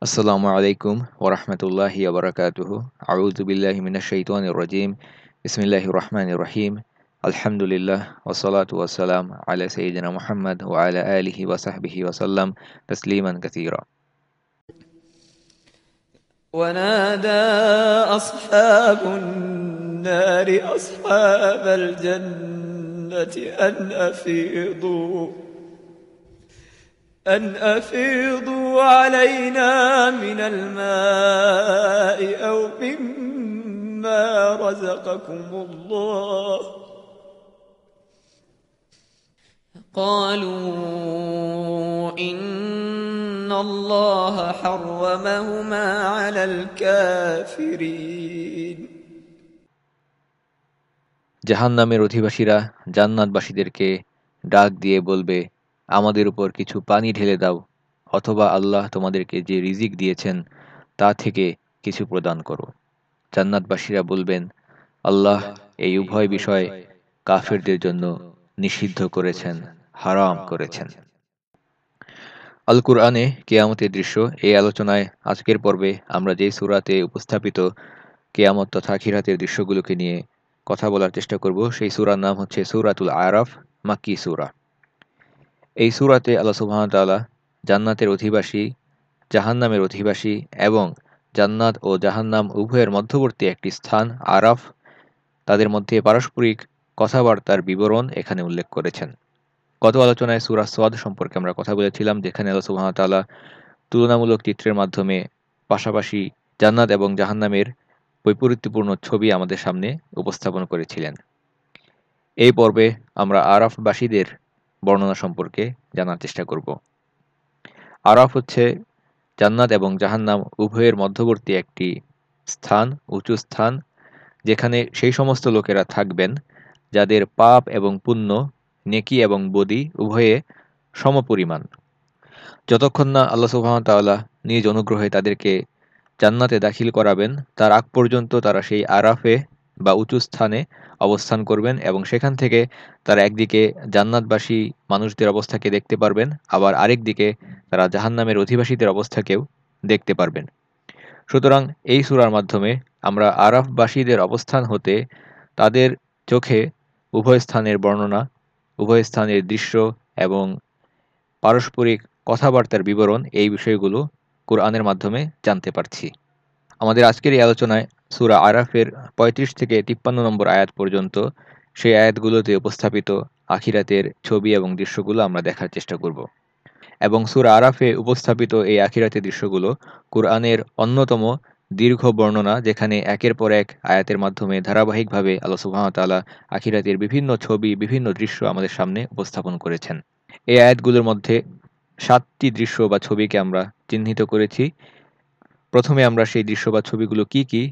السلام عليكم ورحمة الله وبركاته. أعوذ بالله من الشيطان الرجيم. بسم الله الرحمن الرحيم. الحمد لله والصلاة والسلام على سيدنا محمد وعلى آله وصحبه وسلم تسليما كثيرا. ونادى أصحاب النار أصحاب الجنة أن أفيضوا. أن أفيضوا علينا من الماء أو مما رزقكم الله قالوا إن الله حرمهما على الكافرين জাহান্নামের অধিবাসীরা জান্নাতবাসীদেরকে ডাক দিয়ে বলবে আমাদের উপর কিছু পানি ঢেলে দাও, অথবা আল্লাহ তোমাদেরকে যে রিজিক দিয়েছেন, তা থেকে কিছু প্রদান করো। জান্নাতবাসীরা বলবেন, আল্লাহ এই উভয় বিষয় কাফেরদের জন্য নিষিদ্ধ করেছেন, হারাম করেছেন। আল কুরআনে কেয়ামতের দৃশ্য এই আলোচনায় আজকের পর্বে আমরা যে সুরাতে উপস্থাপিত কেয়ামত তথা খিরাতের দৃশ্যগুলোকে নিয়ে কথা বলার চেষ্টা করব, সেই সুরার নাম হচ্ছে সুরাতুল আরাফ, মাক্কি সুরা। এই সুরাতে আল্লাহ সুবাহতাল্লাহ জান্নাতের অধিবাসী, জাহান্নামের অধিবাসী এবং জান্নাত ও জাহান্নাম উভয়ের মধ্যবর্তী একটি স্থান আরাফ, তাদের মধ্যে পারস্পরিক কথাবার্তার বিবরণ এখানে উল্লেখ করেছেন। গত আলোচনায় সুরা সোয়াদ সম্পর্কে আমরা কথা বলেছিলাম, যেখানে আল্লাহ সুবাহতাল্লাহ তুলনামূলক চিত্রের মাধ্যমে পাশাপাশি জান্নাত এবং জাহান্নামের বৈপরীত্যপূর্ণ ছবি আমাদের সামনে উপস্থাপন করেছিলেন। এই পর্বে আমরা আরাফবাসীদের বর্ণনা সম্পর্কে জানার চেষ্টা করব। আরাফ হচ্ছে জান্নাত এবং জাহান্নাম উভয়ের মধ্যবর্তী একটি স্থান, উঁচু স্থান, যেখানে সেই সমস্ত লোকেরা থাকবেন, যাদের পাপ এবং পুণ্য, নেকি এবং বদি উভয়ে সমপরিমাণ। যতক্ষণ না আল্লাহ সুহামতাল্লাহ নিজ অনুগ্রহে তাদেরকে জান্নাতে দাখিল করাবেন, তার আগ পর্যন্ত তারা সেই আরাফে বা উঁচু স্থানে অবস্থান করবেন এবং সেখান থেকে তারা একদিকে জান্নাতবাসী মানুষদের অবস্থাকে দেখতে পারবেন, আবার আরেক দিকে তারা জাহান্নামের অধিবাসীদের অবস্থাকেও দেখতে পারবেন। সুতরাং এই সুরার মাধ্যমে আমরা আরাফবাসীদের অবস্থান হতে তাদের চোখে উভয় স্থানের বর্ণনা, উভয় স্থানের দৃশ্য এবং পারস্পরিক কথাবার্তার বিবরণ এই বিষয়গুলো কোরআনের মাধ্যমে জানতে পারছি। আমাদের আজকের এই আলোচনায় সুরা আরাফের ৩৫ থেকে তিপ্পান্ন নম্বর আয়াত পর্যন্ত সেই আয়াতগুলোতে উপস্থাপিত আখিরাতের ছবি এবং দৃশ্যগুলো আমরা দেখার চেষ্টা করব। এবং সুরা আরাফে উপস্থাপিত এই আখিরাতের দৃশ্যগুলো কোরআনের অন্যতম দীর্ঘ বর্ণনা, যেখানে একের পর এক আয়াতের মাধ্যমে ধারাবাহিকভাবে আল্লাহ সুহামতাল্লাহ আখিরাতের বিভিন্ন ছবি, বিভিন্ন দৃশ্য আমাদের সামনে উপস্থাপন করেছেন। এই আয়াতগুলোর মধ্যে সাতটি দৃশ্য বা ছবিকে আমরা চিহ্নিত করেছি। প্রথমে আমরা সেই দৃশ্য বা ছবিগুলো কি কি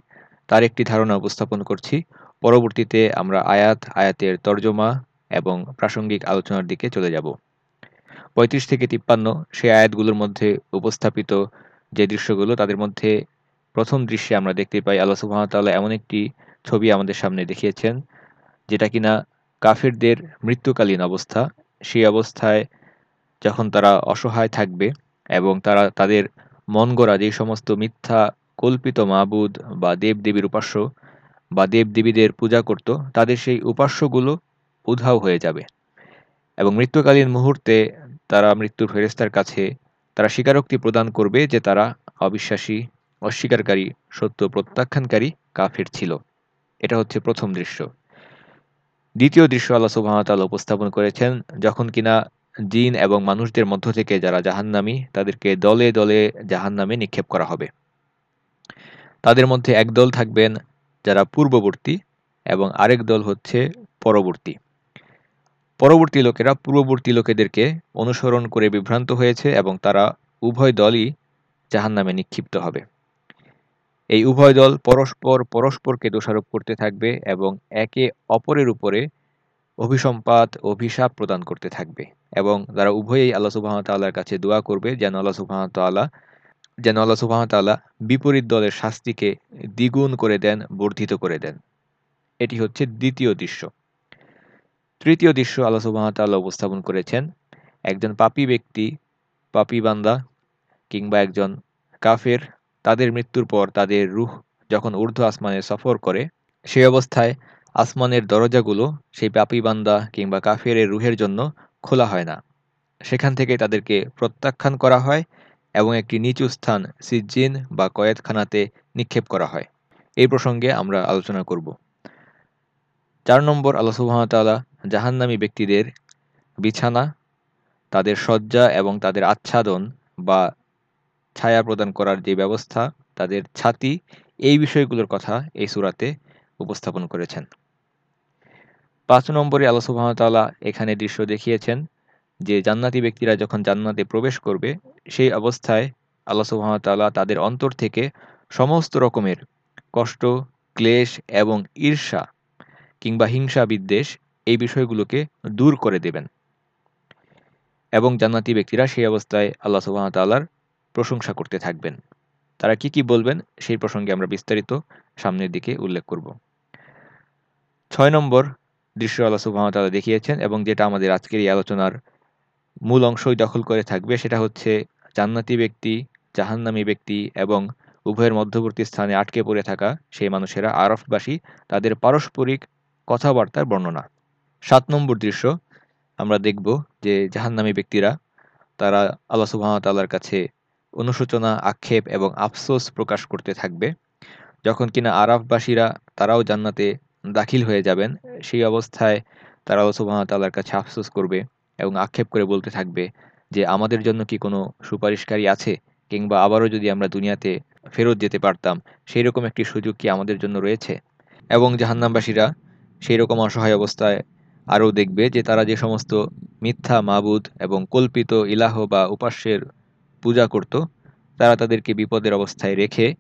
তার একটি ধারণা উপস্থাপন করছি। পরবর্তীতে আমরা আয়াত, আয়াতের তর্জমা এবং প্রাসঙ্গিক আলোচনার দিকে চলে যাব। পঁয়ত্রিশ থেকে তিপ্পান্ন, সেই আয়াতগুলোর মধ্যে উপস্থাপিত যে দৃশ্যগুলো, তাদের মধ্যে প্রথম দৃশ্যে আমরা দেখতে পাই আল্লাহ সুহামতাল্লাহ এমন একটি ছবি আমাদের সামনে দেখিয়েছেন, যেটা কিনা কাফেরদের মৃত্যুকালীন অবস্থা। সেই অবস্থায় যখন তারা অসহায় থাকবে এবং তারা, তাদের মন গড়া যে সমস্ত মিথ্যা কল্পিত মাবুদ বা দেবদেবীর উপাস্য বা দেবদেবীদের পূজা করত, তাদের সেই উপাস্যগুলো উধাও হয়ে যাবে। এবং মৃত্যুকালীন মুহূর্তে তারা মৃত্যুর ফেরেস্তার কাছে তারা স্বীকারোক্তি প্রদান করবে যে তারা অবিশ্বাসী, অস্বীকারী, সত্য প্রত্যাখ্যানকারী কাফের ছিল। এটা হচ্ছে প্রথম দৃশ্য। দ্বিতীয় দৃশ্য আল্লাহ সুবাহতাল উপস্থাপন করেছেন যখন কিনা জিন এবং মানুষদের মধ্য থেকে যারা জাহান্নামী, তাদেরকে দলে দলে জাহান্নামে নিক্ষেপ করা হবে। তাদের মধ্যে এক দল থাকবেন যারা পূর্ববর্তী এবং আরেক দল হচ্ছে পরবর্তী। পরবর্তী লোকেরা পূর্ববর্তী লোকেদেরকে অনুসরণ করে বিভ্রান্ত হয়েছে এবং তারা উভয় দলই জাহান নামে নিক্ষিপ্ত হবে। এই উভয় দল পরস্পর পরস্পরকে দোষারোপ করতে থাকবে এবং একে অপরের উপরে অভিসম্পাত, অভিশাপ প্রদান করতে থাকবে এবং তারা উভয়েই আল্লাহ সুবাহতাল্লাহর কাছে দোয়া করবে যেন আল্লাহ সুবাহতাল্লাহ যেন আল্লাহ সুবাহতাল্লাহ বিপরীত দলের শাস্তিকে দ্বিগুণ করে দেন, বর্ধিত করে দেন। এটি হচ্ছে দ্বিতীয় দৃশ্য। তৃতীয় দৃশ্য আল্লাহ সুবাহতাল্লাহ উপস্থাপন করেছেন, একজন পাপি ব্যক্তি, পাপি বান্দা কিংবা একজন কাফের, তাদের মৃত্যুর পর তাদের রুহ যখন ঊর্ধ্ব আসমানে সফর করে, সেই অবস্থায় আসমানের দরজাগুলো সেই পাপি বান্দা কিংবা কাফেরের রুহের জন্য খোলা হয় না। সেখান থেকে তাদেরকে প্রত্যাখ্যান করা হয় এবং একটি নিচু স্থান সিজ্জিন বা কয়েদখানাতে নিক্ষেপ করা হয়। এই প্রসঙ্গে আমরা আলোচনা করব। চার নম্বর, আল্লাহ সুহামতাল্লাহ জাহান্নামী ব্যক্তিদের বিছানা, তাদের শয্যা এবং তাদের আচ্ছাদন বা ছায়া প্রদান করার যে ব্যবস্থা, তাদের ছাতি, এই বিষয়গুলোর কথা এই সুরাতে উপস্থাপন করেছেন। পাঁচ নম্বরে আল্লাহ এখানে দৃশ্য দেখিয়েছেন যে জান্নাতি ব্যক্তিরা যখন জান্নাতে প্রবেশ করবে, সেই অবস্থায় আল্লাহ সুহামতাল্লাহ তাদের অন্তর থেকে সমস্ত রকমের কষ্ট, ক্লেশ এবং ঈর্ষা কিংবা হিংসা বিদ্বেষ এই বিষয়গুলোকে দূর করে দেবেন। এবং জান্নাতি ব্যক্তিরা সেই অবস্থায় আল্লাহ সুবাহতাল্লাহর প্রশংসা করতে থাকবেন। তারা কি কি বলবেন সেই প্রসঙ্গে আমরা বিস্তারিত সামনের দিকে উল্লেখ করব। ছয় নম্বর দৃশ্য আল্লাহ সুবাহতাল্লাহ দেখিয়েছেন এবং যেটা আমাদের আজকের এই আলোচনার মূল অংশই দখল করে থাকবে সেটা হচ্ছে জান্নাতি ব্যক্তি, জাহান্নামী ব্যক্তি এবং উভয়ের মধ্যবর্তী স্থানে আটকে পড়ে থাকা সেই মানুষেরা আরফবাসী তাদের পারস্পরিক কথাবার্তার বর্ণনা। সাত নম্বর দৃশ্য, আমরা দেখব যে জাহান্নামী ব্যক্তিরা, তারা আল্লাহ সুবাহতাল্লার কাছে অনুশোচনা, আক্ষেপ এবং আফসোস প্রকাশ করতে থাকবে। যখন কিনা আরাফবাসীরা তারাও জান্নাতে দাখিল হয়ে যাবেন, সেই অবস্থায় তারা আল্লাহ সুবাহতাল্লার কাছে আফসোস করবে। এবং আক্ষেপ করে বলতে থাকবে যে, আমাদের জন্য কি কোনো সুপারিশকারী আছে? কিংবা আবারও যদি আমরা দুনিয়াতে ফেরত যেতে পারতাম সেই রকম একটি সুযোগ কি আমাদের জন্য রয়েছে? এবং জাহান্নামবাসীরা সেই রকম অসহায় অবস্থায় আরও দেখবে যে, তারা যে সমস্ত মিথ্যা, মাবুদ এবং কল্পিত ইলাহ বা উপাস্যের পূজা করত, তারা তাদেরকে বিপদের অবস্থায় রেখে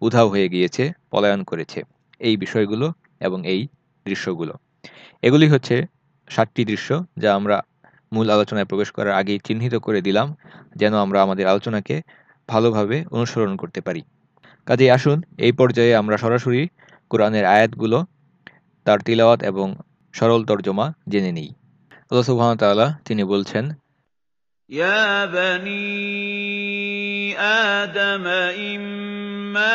উধাও হয়ে গিয়েছে, পলায়ন করেছে। এই বিষয়গুলো এবং এই দৃশ্যগুলো। এগুলি হচ্ছে সাতটি দৃশ্য যা আমরা মূল আলোচনায় প্রবেশ করার আগেই চিহ্নিত করে দিলাম যেন আমরা আমাদের আলোচনাকে ভালোভাবে অনুসরণ করতে পারি। কাজেই আসুন, এই পর্যায়ে আমরা সরাসরি কোরআনের আয়াতগুলো, তার তিলাওয়াত এবং সরল তর্জমা জেনে নিই। আল্লাহ সুবহানাহু তাআলা তিনি বলছেন, ইয়া বানি আদম ইম্মা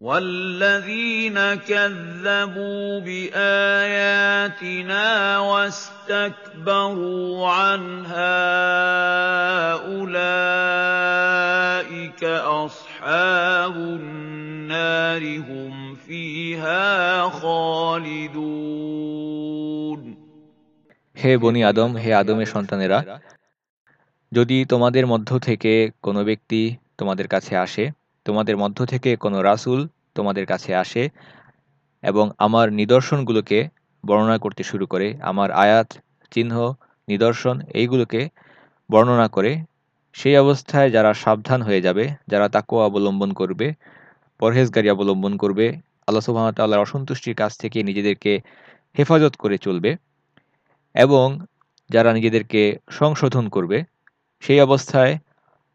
والذين كذبوا بآياتنا واستكبروا عنها أولئك أصحاب النار هم فيها خالدون হে বনি আদম হে আদমের সন্তানেরা যদি তোমাদের মধ্য থেকে কোনো ব্যক্তি তোমাদের কাছে আসে তোমাদের মধ্য থেকে কোনো রাসূল তোমাদের কাছে আসে এবং আমার নিদর্শনগুলোকে বর্ণনা করতে শুরু করে, আমার আয়াত, চিহ্ন, নিদর্শন এইগুলোকে বর্ণনা করে, সেই অবস্থায় যারা সাবধান হয়ে যাবে, যারা তাকওয়া অবলম্বন করবে, পরহেজগারি অবলম্বন করবে, আল্লাহ সুবাহতাল্লাহর অসন্তুষ্টির কাছ থেকে নিজেদেরকে হেফাজত করে চলবে এবং যারা নিজেদেরকে সংশোধন করবে, সেই অবস্থায়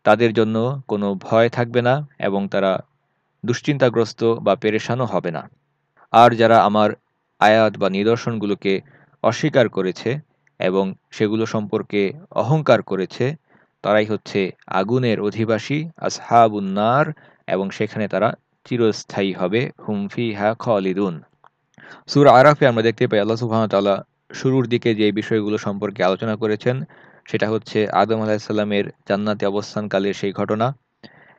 তাদের জন্য কোনো ভয় থাকবে না এবং তারা দুশ্চিন্তাগ্রস্ত বা পেরেশানও হবে না। আর যারা আমার আয়াত বা নিদর্শনগুলোকে অস্বীকার করেছে এবং সেগুলো সম্পর্কে অহংকার করেছে, তারাই হচ্ছে আগুনের অধিবাসী আসহাবুন্নার এবং সেখানে তারা চিরস্থায়ী হবে হুমফি হা খালিদুন। সুর আরাফে আমরা দেখতে পাই, আল্লাহ সুহামতাল্লাহ শুরুর দিকে যে বিষয়গুলো সম্পর্কে আলোচনা করেছেন সেটা হচ্ছে আদম আলাহিসাল্লামের জান্নাতে অবস্থানকালের সেই ঘটনা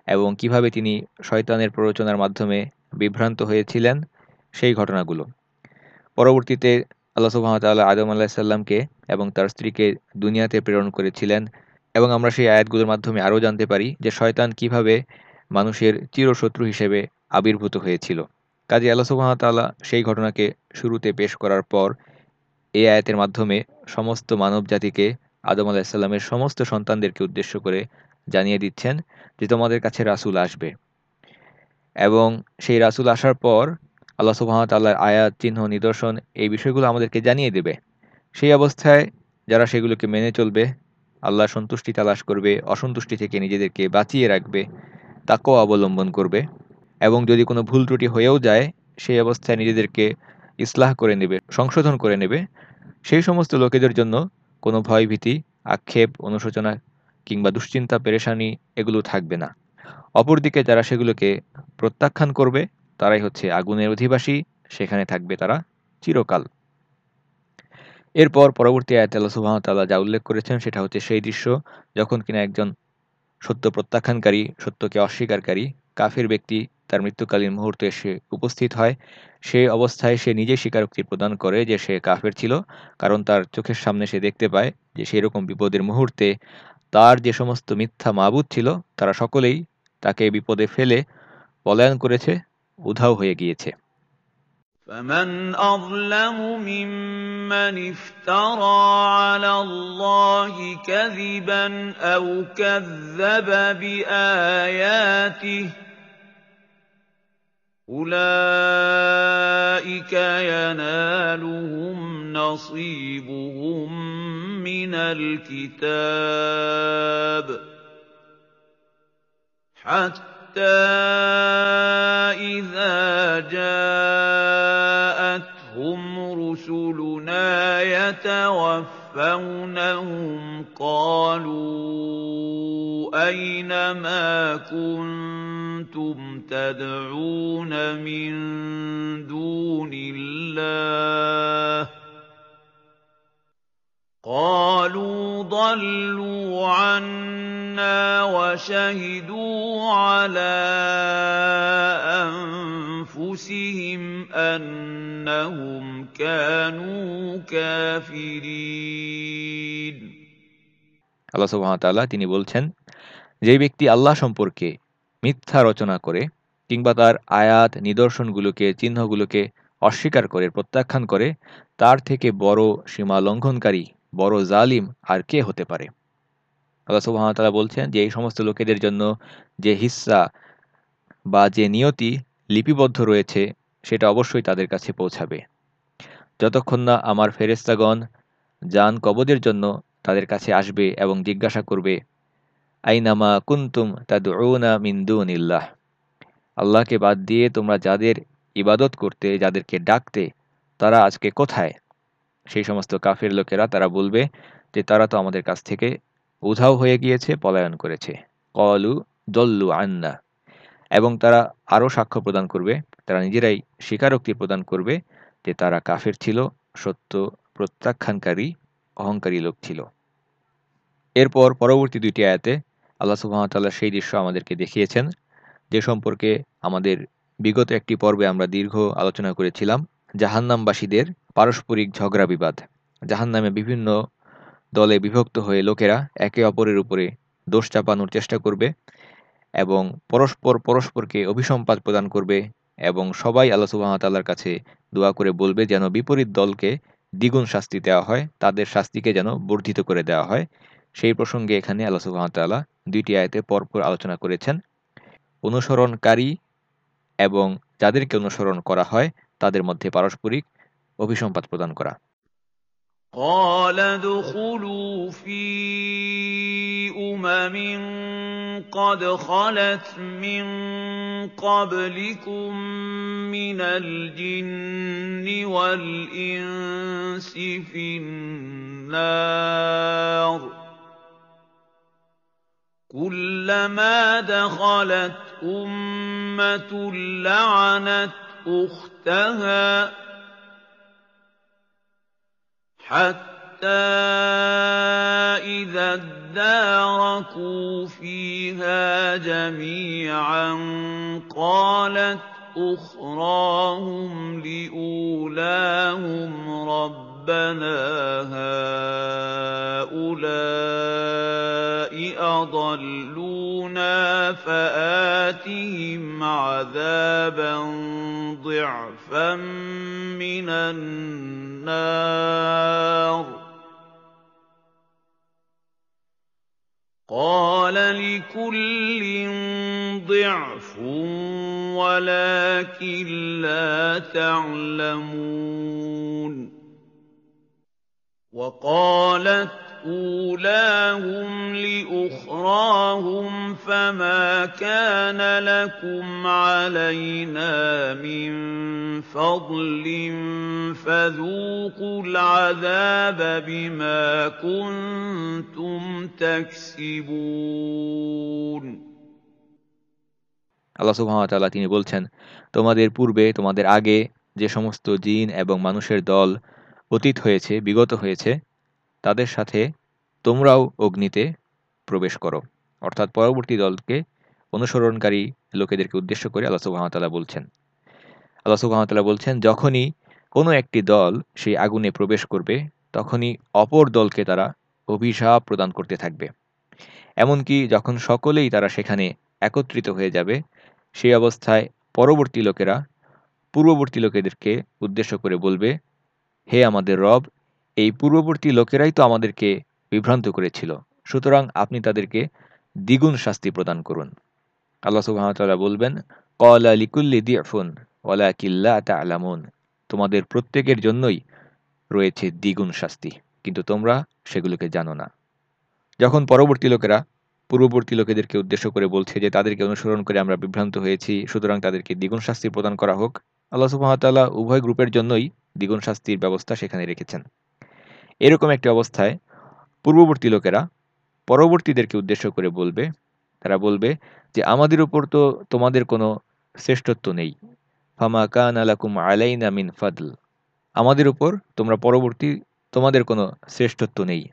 এবং কীভাবে তিনি শয়তানের প্ররোচনার মাধ্যমে বিভ্রান্ত হয়েছিলেন সেই ঘটনাগুলো। পরবর্তীতে আল্লাহ সুহামতাল্লাহ আদম আলাহিসাল্লামকে এবং তার স্ত্রীকে দুনিয়াতে প্রেরণ করেছিলেন এবং আমরা সেই আয়াতগুলোর মাধ্যমে আরও জানতে পারি যে শয়তান কীভাবে মানুষের চিরশত্রু হিসেবে আবির্ভূত হয়েছিল। কাজী আল্লাহ সুবাহতাল্লাহ সেই ঘটনাকে শুরুতে পেশ করার পর এই আয়াতের মাধ্যমে সমস্ত মানব জাতিকে আদম আলাহিসাল্লামের সমস্ত সন্তানদেরকে উদ্দেশ্য করে জানিয়ে দিচ্ছেন যে তোমাদের কাছে রাসুল আসবে। এবং সেই রাসুল আসার পর আল্লাহ সুবাহতাল্লাহর আয়াত, চিহ্ন, নিদর্শন এই বিষয়গুলো আমাদেরকে জানিয়ে দেবে। সেই অবস্থায় যারা সেগুলোকে মেনে চলবে, আল্লাহ সন্তুষ্টি তালাশ করবে, অসন্তুষ্টি থেকে নিজেদেরকে বাঁচিয়ে রাখবে তাকেও অবলম্বন করবে এবং যদি কোনো ভুল ত্রুটি হয়েও যায়, সেই অবস্থায় নিজেদেরকে ইসলাহ করে নেবে, সংশোধন করে নেবে। সেই সমস্ত লোকেদের জন্য কোনো ভয়ভীতি, আক্ষেপ, অনুশোচনা কিংবা দুশ্চিন্তা, পেরেশানি এগুলো থাকবে না। অপরদিকে যারা সেগুলোকে প্রত্যাখ্যান করবে, তারাই হচ্ছে আগুনের অধিবাসী, সেখানে থাকবে তারা চিরকাল। এরপর পরবর্তী আয়াত আল্লাহ সুবাহতাল্লাহ যা উল্লেখ করেছেন, সেটা হচ্ছে সেই দৃশ্য যখন কিনা একজন সত্য প্রত্যাখ্যানকারী, সত্যকে অস্বীকারী কাফের ব্যক্তি তার মৃত্যুকালীন মুহূর্তে এসে উপস্থিত হয় সে অবস্থায় সে নিজে স্বীকারোক্তি প্রদান করে যে সে কাফের ছিল কারণ তার চোখের সামনে সে দেখতে পায় যে সেই রকম বিপদের মুহূর্তে তার যে সমস্ত মিথ্যা মাবুদ ছিল তারা সকলেই তাকে বিপদে ফেলে পলায়ন করেছে উধাও হয়ে গিয়েছে فمن أظلم ممن افترى على الله كذبا أو كذب بآياته أولئك ينالهم نصيبهم من الكتاب حتى إذا جاءتهم رسلنا يتوفونهم قالوا أين ما كنتم تدعون من دون الله قالوا ضلوا عنا وشهدوا على أنفسهم أنهم كانوا كافرين আল্লাহ সুবাহতাল্লাহ তিনি বলছেন যে ব্যক্তি আল্লাহ সম্পর্কে মিথ্যা রচনা করে কিংবা তার আয়াত নিদর্শনগুলোকে চিহ্নগুলোকে অস্বীকার করে প্রত্যাখ্যান করে তার থেকে বড় সীমা লঙ্ঘনকারী বড় জালিম আর কে হতে পারে? আল্লাহ সুবাহতাল্লাহ বলছেন যে, এই সমস্ত লোকেদের জন্য যে হিস্সা বা যে নিয়তি লিপিবদ্ধ রয়েছে, সেটা অবশ্যই তাদের কাছে পৌঁছাবে। যতক্ষণ না আমার ফেরেস্তাগণ যান কবদের জন্য তাদের কাছে আসবে এবং জিজ্ঞাসা করবে, আইনামা কুন্তুম তাদউনা মিন দুনিল্লাহ? আল্লাহকে বাদ দিয়ে তোমরা যাদের ইবাদত করতে, যাদেরকে ডাকতে, তারা আজকে কোথায়? সেই সমস্ত কাফের লোকেরা তারা বলবে যে তারা তো আমাদের কাছ থেকে উধাও হয়ে গিয়েছে, পলায়ন করেছে। কলু দল্লু আন্না। এবং তারা আরও সাক্ষ্য প্রদান করবে, তারা নিজেরাই স্বীকারোক্তি প্রদান করবে যে তারা কাফের ছিল, সত্য প্রত্যাখ্যানকারী, অহংকারী লোক ছিল। এরপর পরবর্তী দুইটি আয়াতে আল্লাহ সুহামতাল্লাহ সেই দৃশ্য আমাদেরকে দেখিয়েছেন, যে সম্পর্কে আমাদের বিগত একটি পর্বে আমরা দীর্ঘ আলোচনা করেছিলাম। জাহান্নামবাসীদের পারস্পরিক ঝগড়া বিবাদ। জাহান্নামে বিভিন্ন দলে বিভক্ত হয়ে লোকেরা একে অপরের উপরে দোষ চাপানোর চেষ্টা করবে এবং পরস্পর পরস্পরকে অভিসম্পাদ প্রদান করবে এবং সবাই আল্লাহ সুবাহতাল্লার কাছে দোয়া করে বলবে যেন বিপরীত দলকে দ্বিগুণ শাস্তি দেওয়া হয়, তাদের শাস্তিকে যেন বর্ধিত করে দেওয়া হয়। সেই প্রসঙ্গে এখানে আল্লাহ সুবাহতাল্লাহ দুইটি আয়তে পরপর আলোচনা করেছেন। অনুসরণকারী এবং যাদেরকে অনুসরণ করা হয় তাদের মধ্যে পারস্পরিক অভিসম্পাদ প্রদান করা قال ادخلوا في أمم قد خلت من قبلكم من الجن والإنس في النار كلما دخلت أمة لعنت أختها حتى إذا اداركوا فيها جميعا قالت أخراهم لأولاهم ربنا هؤلاء أضلونا فآتهم عذابا ضعفا من النار. قال لكل ضعف وَلَٰكِن لَّا تَعْلَمُونَ. وَقَالَتْ أُولَاهُمْ لِأُخْرَاهُمْ فَمَا كَانَ لَكُمْ عَلَيْنَا مِن فَضْلٍ فَذُوقُوا الْعَذَابَ بِمَا كُنتُمْ تَكْسِبُونَ আল্লাহ সুবহানাহু ওয়া তাআলা তিনি বলছেন তোমাদের পূর্বে তোমাদের আগে যে সমস্ত জিন এবং মানুষের দল অতীত হয়েছে, বিগত হয়েছে, তাদের সাথে তোমরাও অগ্নিতে প্রবেশ করো। অর্থাৎ পরবর্তী দলকে অনুসরণকারী লোকেদেরকে উদ্দেশ্য করে আল্লাহ সুবাহতাল্লাহ বলছেন। আল্লাহ সুবাহতাল্লাহ বলছেন, যখনই কোনো একটি দল সেই আগুনে প্রবেশ করবে, তখনই অপর দলকে তারা অভিশাপ প্রদান করতে থাকবে। এমনকি যখন সকলেই তারা সেখানে একত্রিত হয়ে যাবে, সেই অবস্থায় পরবর্তী লোকেরা পূর্ববর্তী লোকেদেরকে উদ্দেশ্য করে বলবে হে আমাদের রব, এই পূর্ববর্তী লোকেরাই তো আমাদেরকে বিভ্রান্ত করেছিল। সুতরাং আপনি তাদেরকে দ্বিগুণ শাস্তি প্রদান করুন। আল্লাহ সুবাহতাল্লাহ বলবেন কলা লিকুল্লি দিয়াফুন ওলা কিল্লা তা আলামুন তোমাদের প্রত্যেকের জন্যই রয়েছে দ্বিগুণ শাস্তি, কিন্তু তোমরা সেগুলোকে জানো না। যখন পরবর্তী লোকেরা পূর্ববর্তী লোকেদেরকে উদ্দেশ্য করে বলছে যে তাদেরকে অনুসরণ করে আমরা বিভ্রান্ত হয়েছি, সুতরাং তাদেরকে দ্বিগুণ শাস্তি প্রদান করা হোক আল্লাহ সুবাহতাল্লাহ উভয় গ্রুপের জন্যই দ্বিগুণ শাস্তির ব্যবস্থা সেখানে রেখেছেন। এরকম একটি অবস্থায় পূর্ববর্তী লোকেরা পরবর্তীদেরকে উদ্দেশ্য করে বলবে, তারা বলবে যে, আমাদের উপর তো তোমাদের কোনো শ্রেষ্ঠত্ব নেই। ফামা কান আলাকুম আলাইনা মিন ফাদল। আমাদের উপর তোমরা পরবর্তী, তোমাদের কোনো শ্রেষ্ঠত্ব নেই।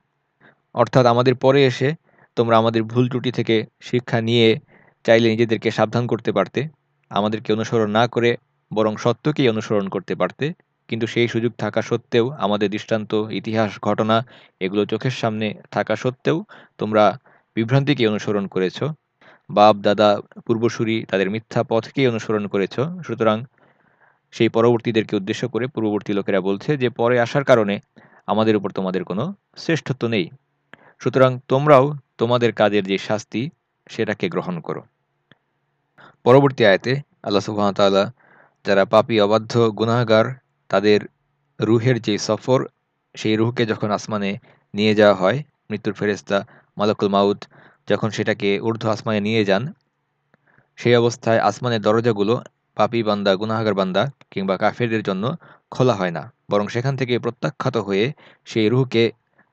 অর্থাৎ আমাদের পরে এসে তোমরা আমাদের ভুল ত্রুটি থেকে শিক্ষা নিয়ে চাইলে নিজেদেরকে সাবধান করতে পারতে। আমাদেরকে অনুসরণ না করে বরং সত্যকেই অনুসরণ করতে পারতে, কিন্তু সেই সুযোগ থাকা সত্ত্বেও আমাদের দৃষ্টান্ত, ইতিহাস, ঘটনা এগুলো চোখের সামনে থাকা সত্ত্বেও তোমরা বিভ্রান্তিকে অনুসরণ করেছ। বাপ, দাদা, পূর্বসূরি তাদের মিথ্যা পথকেই অনুসরণ করেছ। সুতরাং সেই পরবর্তীদেরকে উদ্দেশ্য করে পূর্ববর্তী লোকেরা বলছে যে, পরে আসার কারণে আমাদের উপর তোমাদের কোনো শ্রেষ্ঠত্ব নেই। সুতরাং তোমরাও তোমাদের কাজের যে শাস্তি, সেটাকে গ্রহণ করো। পরবর্তী আয়তে আল্লাহ সুবাহতাল্লাহ যারা পাপি, অবাধ্য, গুনাহগার, তাদের রুহের যে সফর, সেই রুহকে যখন আসমানে নিয়ে যাওয়া হয়, মৃত্যুর ফেরেস্তা মালাকুল মাউদ যখন সেটাকে ঊর্ধ্ব আসমানে নিয়ে যান, সেই অবস্থায় আসমানের দরজাগুলো পাপি বান্দা, গুনাহাগার বান্দা কিংবা কাফেরদের জন্য খোলা হয় না। বরং সেখান থেকে প্রত্যাখ্যাত হয়ে সেই রুহকে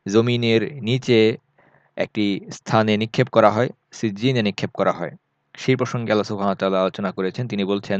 জমিনের নিচে একটি স্থানে নিক্ষেপ করা হয় সিজিনে নিক্ষেপ করা হয়। সেই প্রসঙ্গে আলোচনা করেছেন। তিনি বলছেন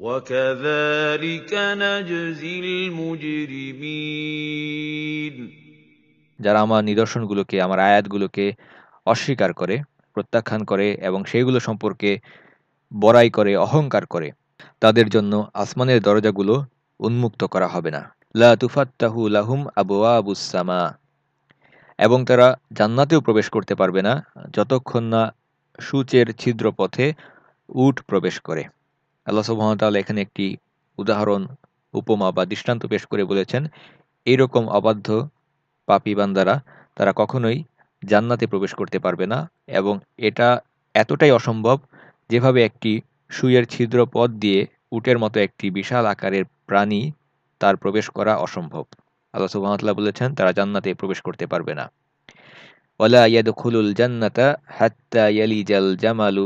وَكَذَٰلِكَ نَجْزِي الْمُجْرِمِينَ যারা আমার নিদর্শনগুলোকে আমার আয়াতগুলোকে অস্বীকার করে প্রত্যাখ্যান করে এবং সেইগুলো সম্পর্কে বড়াই করে অহংকার করে তাদের জন্য আসমানের দরজাগুলো উন্মুক্ত করা হবে না লা তুফাত্তাহু লাহুম আবুসামা এবং তারা জান্নাতেও প্রবেশ করতে পারবে না যতক্ষণ না সূচের ছিদ্র পথে উট প্রবেশ করে আল্লাহ সুবহানাহু এখানে একটি উদাহরণ, উপমা বা দৃষ্টান্ত পেশ করে বলেছেন এইরকম অবাধ্য পাপী বান্দারা, তারা কখনোই জান্নাতে প্রবেশ করতে পারবে না এবং এটা এতটাই অসম্ভব যেভাবে একটি সুইয়ের ছিদ্র পথ দিয়ে উটের মতো একটি বিশাল আকারের প্রাণী তার প্রবেশ করা অসম্ভব। আল্লাহ সুবহানাহু বলেছেন, তারা জান্নাতে প্রবেশ করতে পারবে না। ওয়ালা ইয়াদখুলুল জান্নাতা হাত্তা ইয়ালিজাল জামালু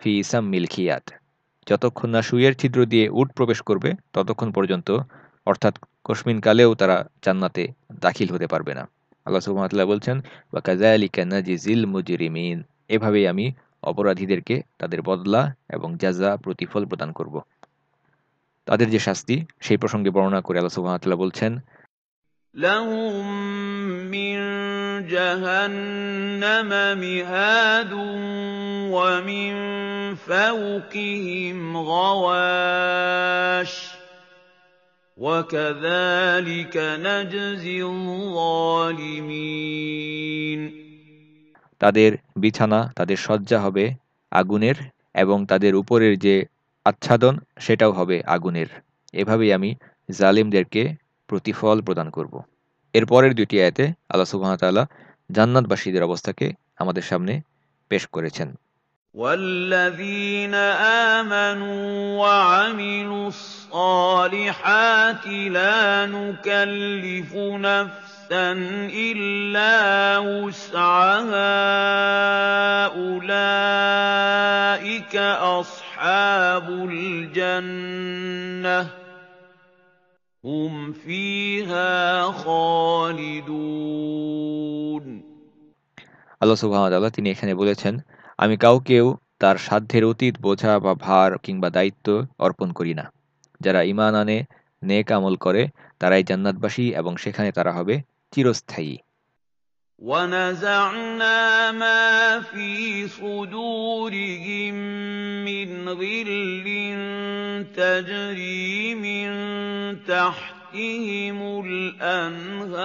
ফি সাম্মিল খিয়াত। যতক্ষণ না সুইয়ের ছিদ্র দিয়ে উট প্রবেশ করবে ততক্ষণ পর্যন্ত অর্থাৎ কসমিন কালেও তারা জান্নাতে দাখিল হতে পারবে না আল্লাহ সুহামতাল্লাহ বলছেন ওয়াকাজালিকা নাজিজিল মুজরিমিন এভাবেই আমি অপরাধীদেরকে তাদের বদলা এবং জাজা প্রতিফল প্রদান করব তাদের যে শাস্তি সেই প্রসঙ্গে বর্ণনা করে আল্লাহ সুহামতাল্লাহ বলছেন لهم من جهنم مهاد ومن فوقهم غواش وكذلك نجزي الظالمين তাদের বিছানা তাদের শয্যা হবে আগুনের এবং তাদের উপরের যে আচ্ছাদন সেটাও হবে আগুনের এভাবেই আমি জালিমদেরকে প্রতিফল প্রদান করব এর পরের দুটি আয়াতে আল্লাহ সুবহানাহু জান্নাতবাসীদের অবস্থাকে আমাদের সামনে পেশ করেছেন والذين آمنوا وعملوا الصالحات لا نكلف نفسا إلا وسعها أولئك أصحاب الجنة هم فيها خالدون আল্লাহ সুবহানাহু তিনি এখানে বলেছেন আমি কাউকেও তার সাধ্যের অতীত বোঝা বা ভার কিংবা দায়িত্ব অর্পণ করি না যারা ঈমান আনে নেক আমল করে তারাই জান্নাতবাসী এবং সেখানে তারা হবে চিরস্থায়ী ونزعنا ما في صدورهم من غل تجري من تحتهم الأنهار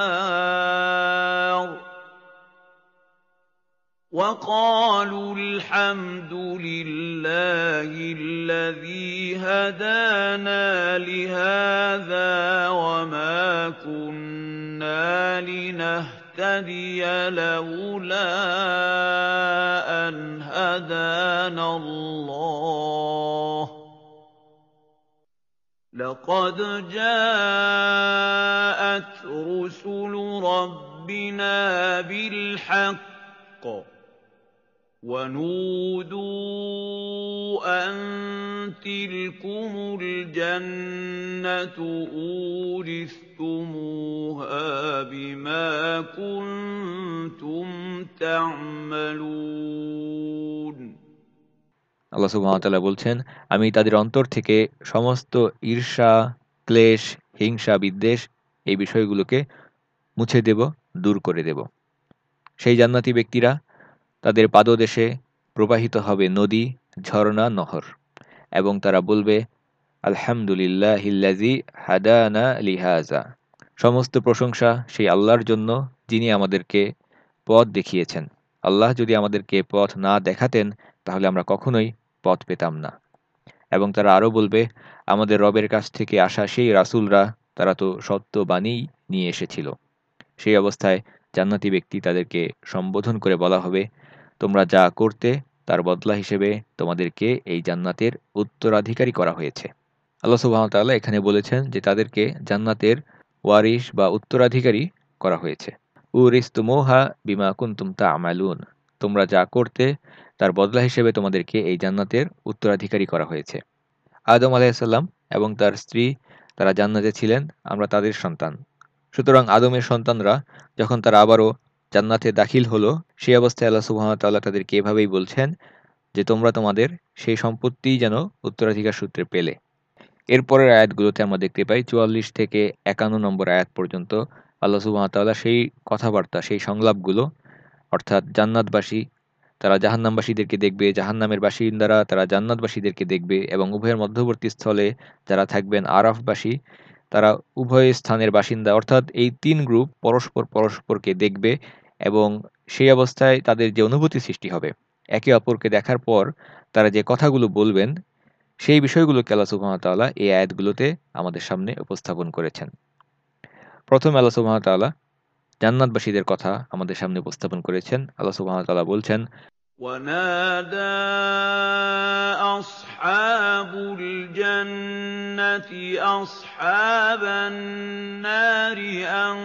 وقالوا الحمد لله الذي هدانا لهذا وما كنا لنهتدي لولا أن هدانا الله لقد جاءت رسل ربنا بالحق ونودوا أن تلكم الجنة أورثتموها بما كنتم تعملون আল্লাহ সুবহানাহু বলছেন, আমি তাদের অন্তর থেকে সমস্ত ঈর্ষা, ক্লেশ, হিংসা, বিদ্বেষ এই বিষয়গুলোকে মুছে দেব, দূর করে দেব। সেই জান্নাতি ব্যক্তিরা তাদের পাদদেশে প্রবাহিত হবে নদী, ঝর্ণা, নহর এবং তারা বলবে, আলহামদুলিল্লাহ হিল্লাজি হাদানা লিহাজা সমস্ত প্রশংসা সেই আল্লাহর জন্য, যিনি আমাদেরকে পথ দেখিয়েছেন। আল্লাহ যদি আমাদেরকে পথ না দেখাতেন, তাহলে আমরা কখনোই পথ পেতাম না। এবং তারা আরও বলবে, আমাদের রবের কাছ থেকে আসা সেই রাসুলরা, তারা তো সত্য বাণী নিয়ে এসেছিল। সেই অবস্থায় জান্নাতি ব্যক্তি তাদেরকে সম্বোধন করে বলা হবে, তোমরা যা করতে, তার বদলা হিসেবে তোমাদেরকে এই জান্নাতের উত্তরাধিকারী করা হয়েছে। আল্লাহ সুবাহতাল্লাহ এখানে বলেছেন যে তাদেরকে জান্নাতের ওয়ারিশ বা উত্তরাধিকারী করা হয়েছে। উরিস্তুমোহা বিমা কুন্তুম তা আমালুন তোমরা যা করতে তার বদলা হিসেবে তোমাদেরকে এই জান্নাতের উত্তরাধিকারী করা হয়েছে। আদম আলাইসাল্লাম এবং তার স্ত্রী, তারা জান্নাতে ছিলেন, আমরা তাদের সন্তান। সুতরাং আদমের সন্তানরা যখন তারা আবারও জান্নাতে দাখিল হলো, সেই অবস্থায় আল্লাহ সুবাহতাল্লাহ তাদেরকে এভাবেই বলছেন যে, তোমরা তোমাদের সেই সম্পত্তিই যেন উত্তরাধিকার সূত্রে পেলে। এরপরের আয়াতগুলোতে আমরা দেখতে পাই, চুয়াল্লিশ থেকে একান্ন নম্বর আয়াত পর্যন্ত আল্লাহ সুবাহতাল্লাহ সেই কথাবার্তা, সেই সংলাপগুলো, অর্থাৎ জান্নাতবাসী তারা জাহান্নামবাসীদেরকে দেখবে জাহান্নামের বাসিন্দারা তারা জান্নাতবাসীদেরকে দেখবে এবং উভয়ের মধ্যবর্তী স্থলে যারা থাকবেন আরাফবাসী, তারা উভয় স্থানের বাসিন্দা। অর্থাৎ এই তিন গ্রুপ পরস্পর পরস্পরকে দেখবে এবং সেই অবস্থায় তাদের যে অনুভূতি সৃষ্টি হবে, একে অপরকে দেখার পর তারা যে কথাগুলো বলবেন, সেই বিষয়গুলোকে আল্লাহ সুবাহতাল্লাহ এই আয়াতগুলোতে আমাদের সামনে উপস্থাপন করেছেন। প্রথম আল্লাহ সুবাহতাল্লাহ জান্নাতবাসীদের কথা আমাদের সামনে উপস্থাপন করেছেন আল্লাহ সুবাহতাল্লাহ বলছেন ونادى أصحاب الجنة أصحاب النار أن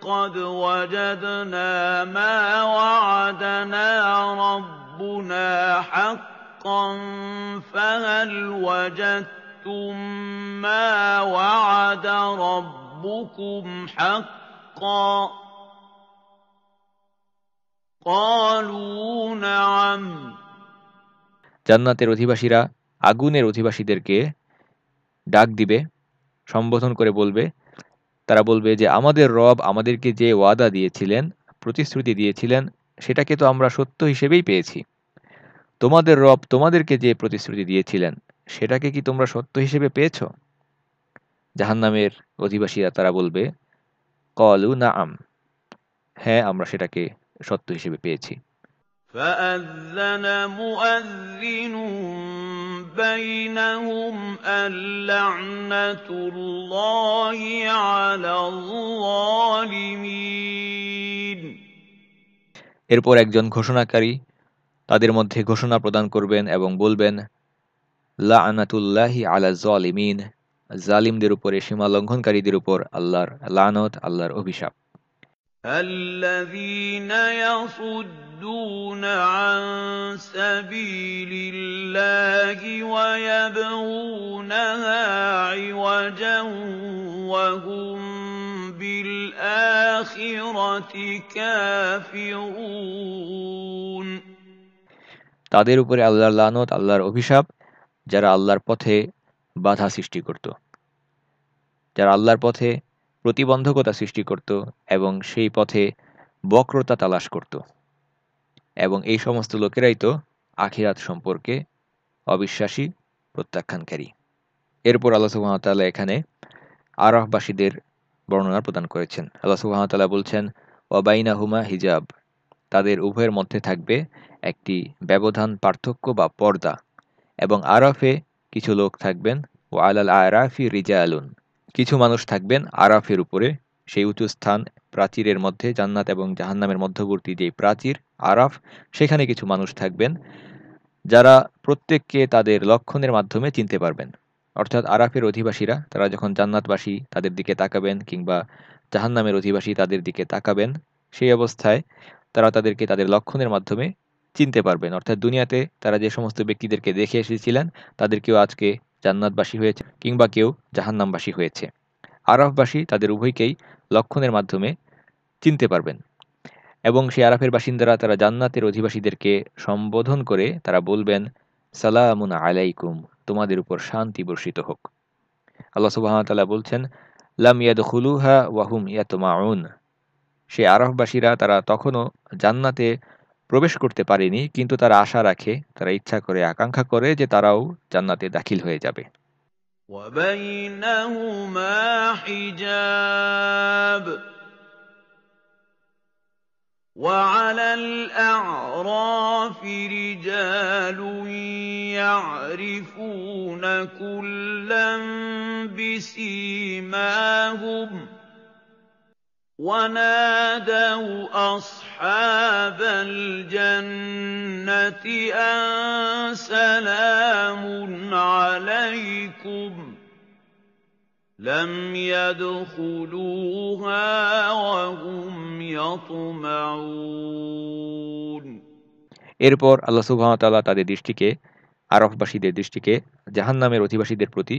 قد وجدنا ما وعدنا ربنا حقا فهل وجدتم ما وعد ربكم حقا قالوا نعم জান্নাতের অধিবাসীরা আগুনের অধিবাসীদেরকে ডাক দিবে, সম্বোধন করে বলবে, তারা বলবে যে, আমাদের রব আমাদেরকে যে ওয়াদা দিয়েছিলেন, প্রতিশ্রুতি দিয়েছিলেন, সেটাকে তো আমরা সত্য হিসেবেই পেয়েছি। তোমাদের রব তোমাদেরকে যে প্রতিশ্রুতি দিয়েছিলেন, সেটাকে কি তোমরা সত্য হিসেবে পেয়েছ? জাহান্নামের অধিবাসীরা তারা বলবে, কলু না আম। হ্যাঁ আমরা সেটাকে সত্য হিসেবে পেয়েছি فأذن مؤذن بينهم اللعنة الله على الظالمين এরপর একজন ঘোষণাকারী তাদের মধ্যে ঘোষণা প্রদান করবেন এবং বলবেন লাআনাতুল্লাহি আলা জালিমিন জালিমদের উপরে সীমা লঙ্ঘনকারীদের উপর আল্লাহর লানত আল্লাহর অভিশাপ الذين يصدون عن سبيل الله ويبغونها عوجا وهم بالآخرة كافرون তাদের উপরে আল্লাহর লানত আল্লাহর অভিশাপ যারা আল্লাহর পথে বাধা সৃষ্টি করত যারা আল্লাহর পথে প্রতিবন্ধকতা সৃষ্টি করত এবং সেই পথে বক্রতা তালাশ করত। এবং এই সমস্ত লোকেরাই তো আখিরাত সম্পর্কে অবিশ্বাসী, প্রত্যাখ্যানকারী। এরপর আল্লাহ সুহামতাল্লাহ এখানে আরফবাসীদের বর্ণনা প্রদান করেছেন। আল্লাহ সুহামতাল্লাহ বলছেন ওয়াবাইনা হুমা হিজাব। তাদের উভয়ের মধ্যে থাকবে একটি ব্যবধান পার্থক্য বা পর্দা। এবং আরফে কিছু লোক থাকবেন ও আলাল আরাফি রিজা আলুন কিছু মানুষ থাকবেন আরাফের উপরে। সেই উঁচু স্থান, প্রাচীরের মধ্যে, জান্নাত এবং জাহান্নামের মধ্যবর্তী যে প্রাচীর, আরাফ, সেখানে কিছু মানুষ থাকবেন যারা প্রত্যেককে তাদের লক্ষণের মাধ্যমে চিনতে পারবেন। অর্থাৎ আরাফের অধিবাসীরা, তারা যখন জান্নাতবাসী তাদের দিকে তাকাবেন কিংবা জাহান্নামের অধিবাসী তাদের দিকে তাকাবেন, সেই অবস্থায় তারা তাদেরকে তাদের লক্ষণের মাধ্যমে চিনতে পারবেন। অর্থাৎ দুনিয়াতে তারা যে সমস্ত ব্যক্তিদেরকে দেখে এসেছিলেন, তাদেরকেও আজকে জান্নাতবাসী হয়েছে কিংবা কেউ জাহান্নামবাসী হয়েছে। আরফবাসী তাদের উভয়কেই লক্ষণের মাধ্যমে চিনতে পারবেন। এবং সেই আরাফের বাসিন্দারা তারা জান্নাতের অধিবাসীদেরকে সম্বোধন করে তারা বলবেন, সালামুন আলাইকুম, তোমাদের উপর শান্তি বর্ষিত হোক। আল্লাহ সুবাহতাল্লাহ বলছেন, লাম ইয়াদ খুলুহা ওয়াহুম ইয়াতমাউন। সে আরফবাসীরা তারা তখনও জান্নাতে প্রবেশ করতে পারেনি কিন্তু তারা আশা রাখে তারা ইচ্ছা করে আকাঙ্ক্ষা করে যে তারাও জান্নাতে দাখিল হয়ে যাবে وبينهما حجاب وعلى الأعراف رجال يعرفون كلا بسيماهم ونادوا أصحاب الجنة أن سلام عليكم لم يدخلوها وهم يطمعون এরপর আল্লাহ সুবহানাহু তাদের দৃষ্টিকে আরফবাসীদের দৃষ্টিকে জাহান্নামের অধিবাসীদের প্রতি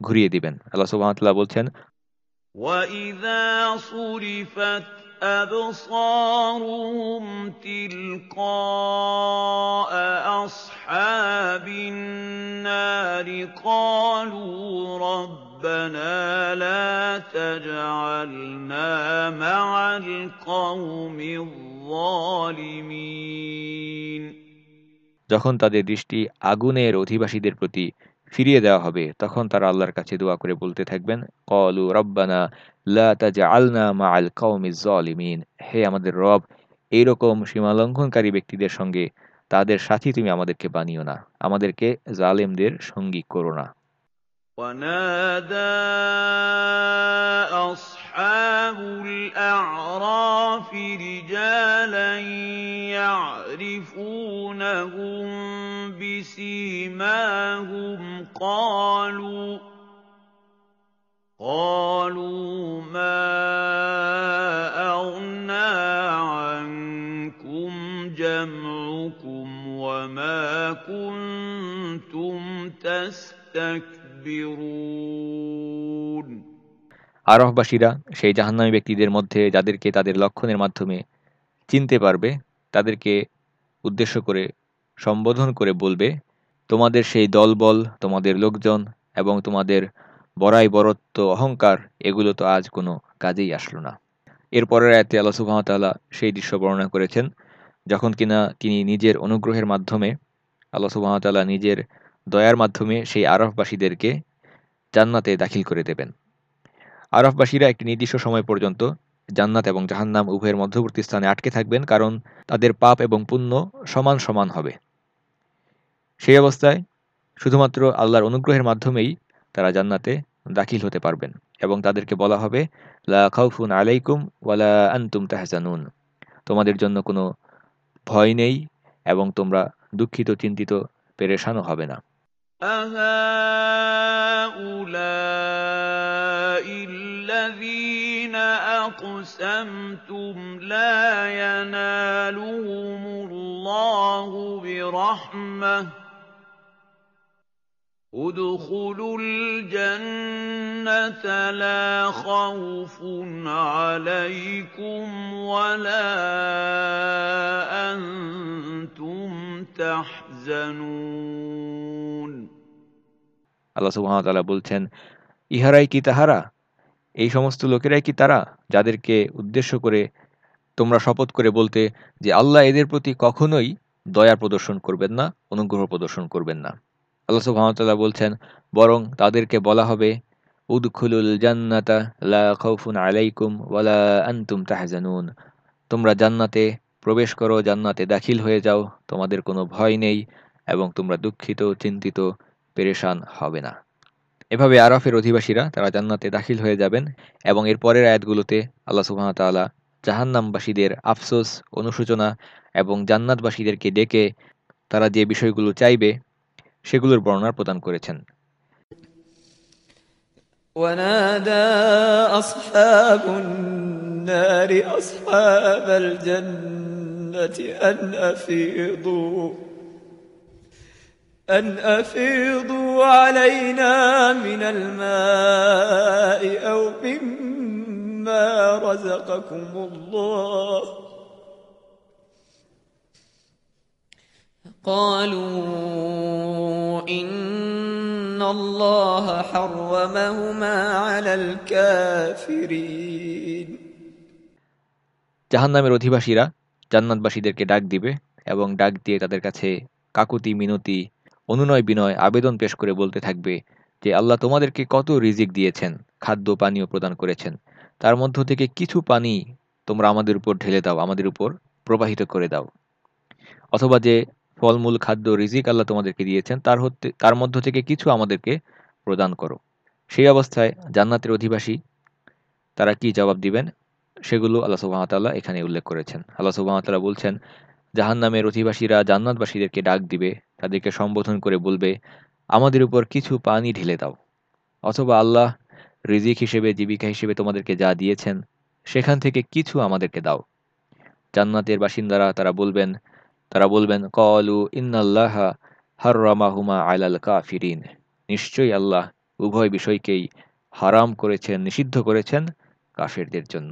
ঘুরিয়ে দিবেন আল্লাহ সুবহানাহু বলছেন وَإِذَا صُرِفَتْ أَبْصَارُهُمْ تِلْقَاءَ أَصْحَابِ النَّارِ قَالُوا رَبَّنَا لَا تَجْعَلْنَا مَعَ الْقَوْمِ الظَّالِمِينَ যখন তাদের দৃষ্টি আগুনের অধিবাসীদের প্রতি ফিরিয়ে দেওয়া হবে। তখন তারা আল্লাহর কাছে দোয়া করে বলতে থাকবেন, কলু রব্বানা লাজ আলনা মা আল কৌমিজ আলিমিন হে আমাদের রব, এইরকম সীমালঙ্ঘনকারী ব্যক্তিদের সঙ্গে তাদের সাথী তুমি আমাদেরকে বানিও না। আমাদেরকে জালেমদের সঙ্গী করো না। أصحاب الأعراف رجالا يعرفونهم بسيماهم قالوا قالوا ما أغنى عنكم جمعكم وما كنتم تستكبرون. আরফবাসীরা সেই জাহান্নামী ব্যক্তিদের মধ্যে যাদেরকে তাদের লক্ষণের মাধ্যমে চিনতে পারবে, তাদেরকে উদ্দেশ্য করে, সম্বোধন করে বলবে, তোমাদের সেই দলবল, তোমাদের লোকজন এবং তোমাদের বড়াই বরত্ব অহংকার, এগুলো তো আজ কোনো কাজেই আসলো না। এর পরের আয়াতে আল্লাহ সুবহানাহু সেই দৃশ্য বর্ণনা করেছেন, যখন কিনা তিনি নিজের অনুগ্রহের মাধ্যমে, আল্লাহ সুবহানাহু নিজের দয়ার মাধ্যমে সেই আরফবাসীদেরকে জান্নাতে দাখিল করে দেবেন। আরফবাসীরা একটি নির্দিষ্ট সময় পর্যন্ত জান্নাত এবং জাহান্নাম উভয়ের মধ্যবর্তী স্থানে আটকে থাকবেন, কারণ তাদের পাপ এবং পুণ্য সমান সমান হবে। সেই অবস্থায় শুধুমাত্র আল্লাহর অনুগ্রহের মাধ্যমেই তারা জান্নাতে দাখিল হতে পারবেন এবং তাদেরকে বলা হবে, লা খাউফুন আলাইকুম ওয়ালা আনতুম তাহজানুন। তোমাদের জন্য কোনো ভয় নেই এবং তোমরা দুঃখিত, চিন্তিত, পেরেশানও হবে না। الذين أقسمتم لا ينالهم الله برحمه ادخلوا الجنة لا خوف عليكم ولا أنتم تحزنون আল্লাহ সুবহানাহু ওয়া তাআলা বলছেন ইহারাই কি তাহারা এই সমস্ত লোকেরাই কি তারা? যাদেরকে উদ্দেশ্য করে তোমরা শপথ করে বলতে যে আল্লাহ এদের প্রতি কখনোই দয়া প্রদর্শন করবেন না, অনুগ্রহ প্রদর্শন করবেন না। আল্লাহ সুবহানাহু বলছেন, বরং তাদেরকে বলা হবে, উদখুলুল জান্নাতা লা আলাইকুম ওয়ালা আনতুম তাহজানুন। তোমরা জান্নাতে প্রবেশ করো, জান্নাতে দাখিল হয়ে যাও, তোমাদের কোনো ভয় নেই এবং তোমরা দুঃখিত, চিন্তিত, পেরেশান হবে না। এভাবে আরাফের অধিবাসীরা তারা জান্নাতে দাখিল হয়ে যাবেন এবং এর পরের আয়াতগুলোতে আল্লাহ সুবাহতাল্লাহ জাহান্নামবাসীদের আফসোস অনুশোচনা এবং জান্নাতবাসীদেরকে ডেকে তারা যে বিষয়গুলো চাইবে সেগুলোর বর্ণনা প্রদান করেছেন ونادى أصحاب النار أصحاب الجنة أن أفيضوا أن أفيضوا علينا من الماء أو مما رزقكم الله قالوا إن الله حرمهما على الكافرين জাহান্নামের অধিবাসীরা জান্নাতবাসীদেরকে ডাক দিবে এবং ডাক দিয়ে তাদের কাছে কাকুতি মিনতি অনুনয় বিনয় আবেদন পেশ করে বলতে থাকবে যে আল্লাহ তোমাদেরকে কত রিজিক দিয়েছেন, খাদ্য পানীয় প্রদান করেছেন। তার মধ্য থেকে কিছু পানি তোমরা আমাদের উপর ঢেলে দাও, আমাদের উপর প্রবাহিত করে দাও। অথবা যে ফলমূল, খাদ্য, রিজিক আল্লাহ তোমাদেরকে দিয়েছেন, তার হতে তার মধ্য থেকে কিছু আমাদেরকে প্রদান করো। সেই অবস্থায় জান্নাতের অধিবাসী, তারা কি জবাব দিবেন? সেগুলো আল্লাহ সুবাহতাল্লাহ এখানে উল্লেখ করেছেন। আল্লাহ সুবাহতাল্লাহ বলছেন জাহান নামের অধিবাসীরা জান্নাতবাসীদেরকে ডাক দিবে, তাদেরকে সম্বোধন করে বলবে, আমাদের উপর কিছু পানি ঢেলে দাও। অথবা আল্লাহ রিজিক হিসেবে, জীবিকা হিসেবে তোমাদেরকে যা দিয়েছেন, সেখান থেকে কিছু আমাদেরকে দাও। জান্নাতের বাসিন্দারা তারা বলবেন তারা বলবেন, কলু ইন্নাল্লাহা হাররামাহুমা আলাল কাফিরিন। নিশ্চয়ই আল্লাহ উভয় বিষয়কেই হারাম করেছেন, নিষিদ্ধ করেছেন কাফেরদের জন্য।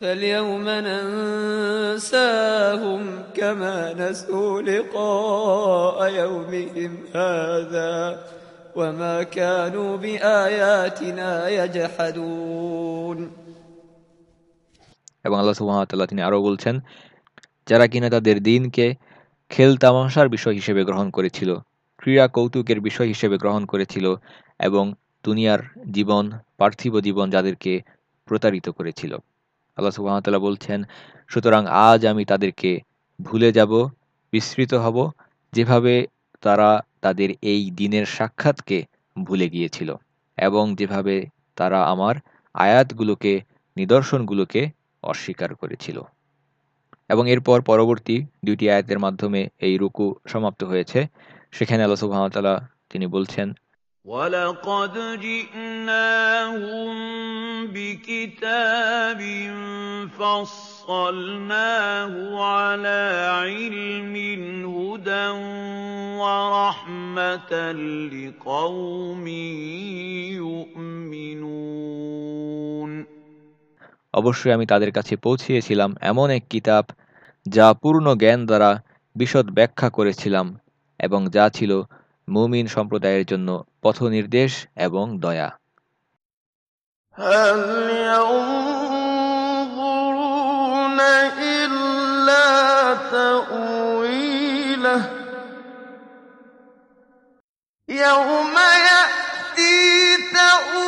فاليوم ننساهم كما نسوا لقاء يومهم هذا وما كانوا بآياتنا يجحدون এবং আল্লাহ সুবহানাহু তিনি আরো বলছেন যারা কিনা তাদের দিনকে খেল তামাশার বিষয় হিসেবে গ্রহণ করেছিল ক্রীড়া কৌতুকের বিষয় হিসেবে গ্রহণ করেছিল এবং দুনিয়ার জীবন পার্থিব জীবন যাদেরকে প্রতারিত করেছিল আল্লাহ সুবাহতাল্লাহ বলছেন, সুতরাং আজ আমি তাদেরকে ভুলে যাব, বিস্মৃত হব, যেভাবে তারা তাদের এই দিনের সাক্ষাৎকে ভুলে গিয়েছিল এবং যেভাবে তারা আমার আয়াতগুলোকে, নিদর্শনগুলোকে অস্বীকার করেছিল। এবং এরপর পরবর্তী দুইটি আয়াতের মাধ্যমে এই রুকু সমাপ্ত হয়েছে। সেখানে আল্লাহ সুবাহতাল্লাহ তিনি বলছেন وَلَقَدْ جِئْنَاهُم بِكِتَابٍ فَصَّلْنَاهُ عَلَىٰ عِلْمٍ هُدًى وَرَحْمَةً لِّقَوْمٍ يُؤْمِنُونَ অবশ্যই আমি তাদের কাছে পৌঁছিয়েছিলাম এমন এক কিতাব যা পূর্ণ জ্ঞান দ্বারা বিশদ ব্যাখ্যা করেছিলাম এবং যা ছিল মুমিন সম্প্রদায়ের জন্য পথনির্দেশ এবং দয়া هل ينظرون إلا تأويله يوم يأتي تأويله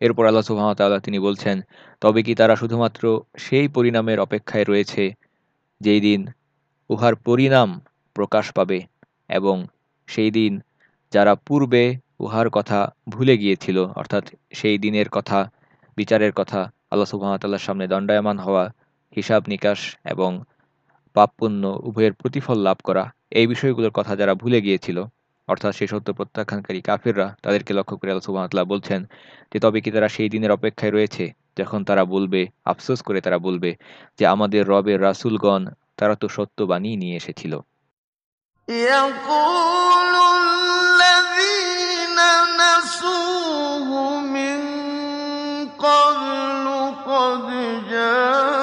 এরপর আল্লাহ সুবহানাহু তিনি বলছেন, তবে কি তারা শুধুমাত্র সেই পরিণামের অপেক্ষায় রয়েছে যেই দিন উহার পরিণাম প্রকাশ পাবে এবং সেই দিন যারা পূর্বে উহার কথা ভুলে গিয়েছিল, অর্থাৎ সেই দিনের কথা, বিচারের কথা আল্লাহ সুবহানাহু সামনে দণ্ডায়মান হওয়া, হিসাব নিকাশ এবং পাপ পুণ্য উভয়ের প্রতিফল লাভ করা, এই বিষয়গুলোর কথা যারা ভুলে গিয়েছিল অর্থাৎ সেই সত্য প্রত্যাখ্যানকারী কাফিররা তাদেরকে লক্ষ্য করে আল্লাহ সুবহানাহু বলছেন যে তবে কি তারা সেই দিনের অপেক্ষায় রয়েছে যখন তারা বলবে আফসোস করে তারা বলবে যে আমাদের রবের রাসূলগণ তারা তো সত্যবাণী নিয়ে এসেছিল يقول الذين نسوه من قبل قد جاءت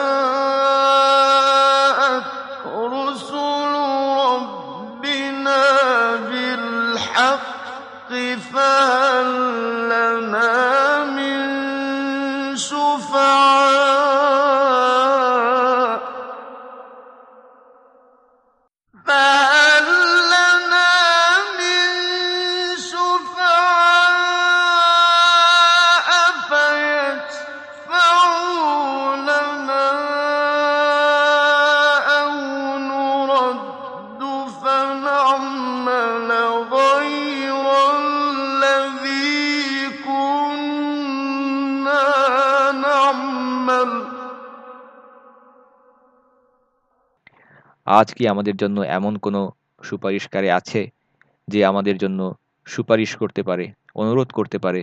আজ কি আমাদের জন্য এমন কোনো সুপারিশকারী আছে যে আমাদের জন্য সুপারিশ করতে পারে, অনুরোধ করতে পারে?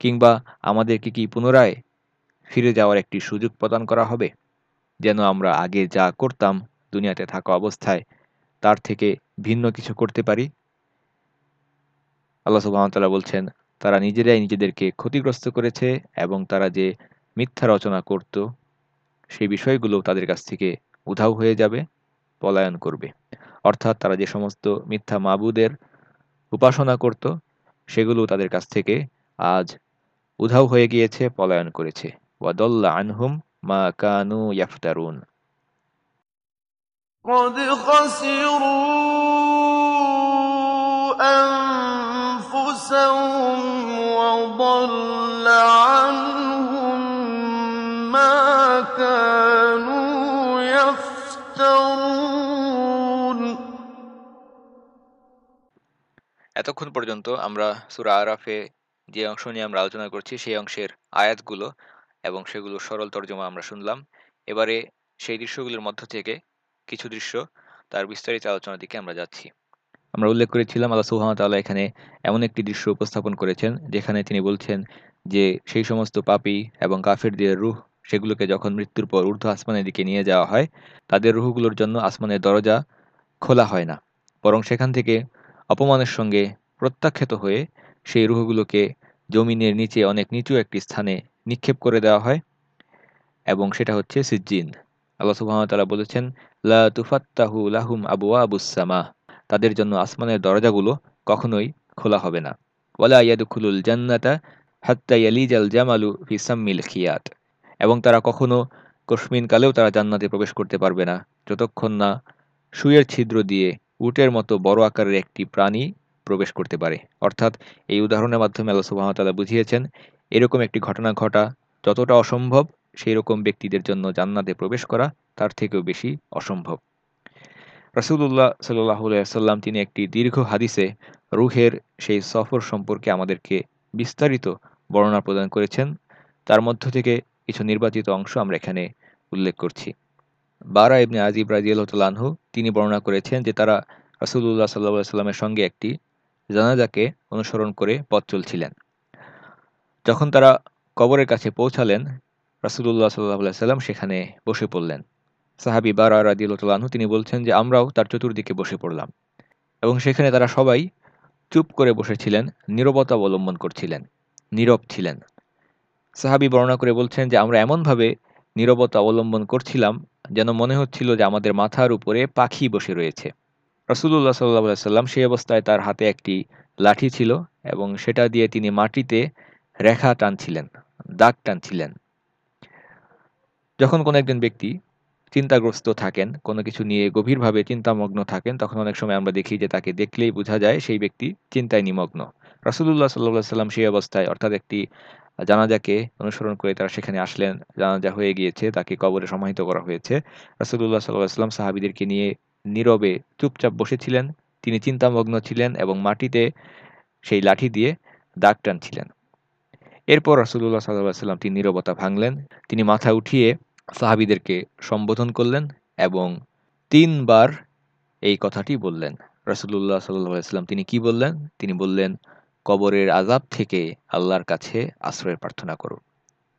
কিংবা আমাদেরকে কি পুনরায় ফিরে যাওয়ার একটি সুযোগ প্রদান করা হবে? যেন আমরা আগে যা করতাম দুনিয়াতে থাকা অবস্থায়, তার থেকে ভিন্ন কিছু করতে পারি? আল্লাহ সুবাহতাল্লাহ বলছেন, তারা নিজেরাই নিজেদেরকে ক্ষতিগ্রস্ত করেছে এবং তারা যে মিথ্যা রচনা করত সেই বিষয়গুলো তাদের কাছ থেকে উধাও হয়ে যাবে। পলায়ন করবে অর্থাৎ তারা যে সমস্ত মিথ্যা মাবুদের উপাসনা করত সেগুলো তাদের কাছ থেকে আজ উধাও হয়ে গিয়েছে পলায়ন করেছে ওয়াদল্লা আনহুম মা কানু ইয়াফতারুন قد خسروا أنفسهم وضل عنهم এতক্ষণ পর্যন্ত আমরা সূরা আরাফে যে অংশ নিয়ে আমরা আলোচনা করছি, সেই অংশের আয়াতগুলো এবং সেগুলো সরল তর্জমা আমরা শুনলাম। এবারে সেই দৃশ্যগুলোর মধ্য থেকে কিছু দৃশ্য, তার বিস্তারিত আলোচনার দিকে আমরা যাচ্ছি। আমরা উল্লেখ করেছিলাম, আল্লাহ তাআলা এখানে এমন একটি দৃশ্য উপস্থাপন করেছেন, যেখানে তিনি বলছেন যে সেই সমস্ত পাপী এবং কাফেরদের রুহ, সেগুলোকে যখন মৃত্যুর পর ঊর্ধ্ব আসমানের দিকে নিয়ে যাওয়া হয়, তাদের রুহগুলোর জন্য আসমানের দরজা খোলা হয় না। বরং সেখান থেকে অপমানের সঙ্গে প্রত্যাখ্যাত হয়ে সেই রুহগুলোকে জমিনের নিচে অনেক নিচু একটি স্থানে নিক্ষেপ করে দেওয়া হয় এবং সেটা হচ্ছে সিজ্জিন। আল্লাহ সুবহানাহু বলেছেন, লা লাহুম আবওয়াবুস সামা তাদের জন্য আসমানের দরজাগুলো কখনোই খোলা হবে না। ওয়ালা ইয়াদখুলুল জান্নাতা হাত্তা ইয়ালিজাল জামালু ফি সাম্মিল খিয়াত এবং তারা কখনো কসমিন কালেও তারা জান্নাতে প্রবেশ করতে পারবে না, যতক্ষণ না সুয়ের ছিদ্র দিয়ে উটের মতো বড় আকারের একটি প্রাণী প্রবেশ করতে পারে। অর্থাৎ এই উদাহরণের মাধ্যমে আল্লাহ ওয়া বুঝিয়েছেন, এরকম একটি ঘটনা ঘটা যতটা অসম্ভব সেই রকম ব্যক্তিদের জন্য জান্নাতে প্রবেশ করা তার থেকেও বেশি অসম্ভব। আলাইহি ওয়াসাল্লাম তিনি একটি দীর্ঘ হাদিসে রুহের সেই সফর সম্পর্কে আমাদেরকে বিস্তারিত বর্ণনা প্রদান করেছেন। তার মধ্য থেকে কিছু নির্বাচিত অংশ আমরা এখানে উল্লেখ করছি। বারা ইবনে আজিব আনহু, তিনি বর্ণনা করেছেন যে তারা রাসূলুল্লাহ আলাইহি সাল্লামের সঙ্গে একটি জানাজাকে অনুসরণ করে পথ চলছিলেন। যখন তারা কবরের কাছে পৌঁছালেন, রাসূলুল্লাহ আলাইহি সাল্লাম সেখানে বসে পড়লেন। সাহাবী বারা আনহু, তিনি বলছেন যে, আমরাও তার চতুর্দিকে বসে পড়লাম। এবং সেখানে তারা সবাই চুপ করে বসেছিলেন, নীরবতা অবলম্বন করছিলেন, নীরব ছিলেন। সাহাবী বর্ণনা করে বলছেন যে, আমরা এমনভাবে নীরবতা অবলম্বন করছিলাম যেন মনে হচ্ছিল যে আমাদের মাথার উপরে পাখি বসে রয়েছে। রাসূলুল্লাহ সাল্লাল্লাহু আলাইহি সাল্লাম সেই অবস্থায় তার হাতে একটি লাঠি ছিল এবং সেটা দিয়ে তিনি মাটিতে রেখা টানছিলেন, দাগ টানছিলেন। যখন কোনো একজন ব্যক্তি চিন্তাগ্রস্ত থাকেন, কোনো কিছু নিয়ে গভীরভাবে চিন্তামগ্ন থাকেন, তখন অনেক সময় আমরা দেখি যে তাকে দেখলেই বোঝা যায় সেই ব্যক্তি চিন্তায় নিমগ্ন। রাসূলুল্লাহ সাল্লাল্লাহু সাল্লাম সেই অবস্থায় অর্থাৎ একটি জানাজাকে অনুসরণ করে তারা সেখানে আসলেন। জানাজা হয়ে গিয়েছে, তাকে কবরে সমাহিত করা হয়েছে। রাসূলুল্লাহ সাল্লাল্লাহু সাল্লাম সাহাবীদেরকে নিয়ে নীরবে চুপচাপ বসেছিলেন। তিনি চিন্তামগ্ন ছিলেন এবং মাটিতে সেই লাঠি দিয়ে দাগ টানছিলেন। এরপর রাসূলুল্লাহ সাল্লাল্লাহু আলাইহি সাল্লাম তিনি নীরবতা ভাঙলেন। তিনি মাথা উঠিয়ে সাহাবীদেরকে সম্বোধন করলেন এবং তিনবার এই কথাটি বললেন। রাসূলুল্লাহ সাল্লাল্লাহু আলাইহি সাল্লাম তিনি কি বললেন? তিনি বললেন কবরের আজাব থেকে আল্লাহর কাছে আশ্রয়ের প্রার্থনা করো।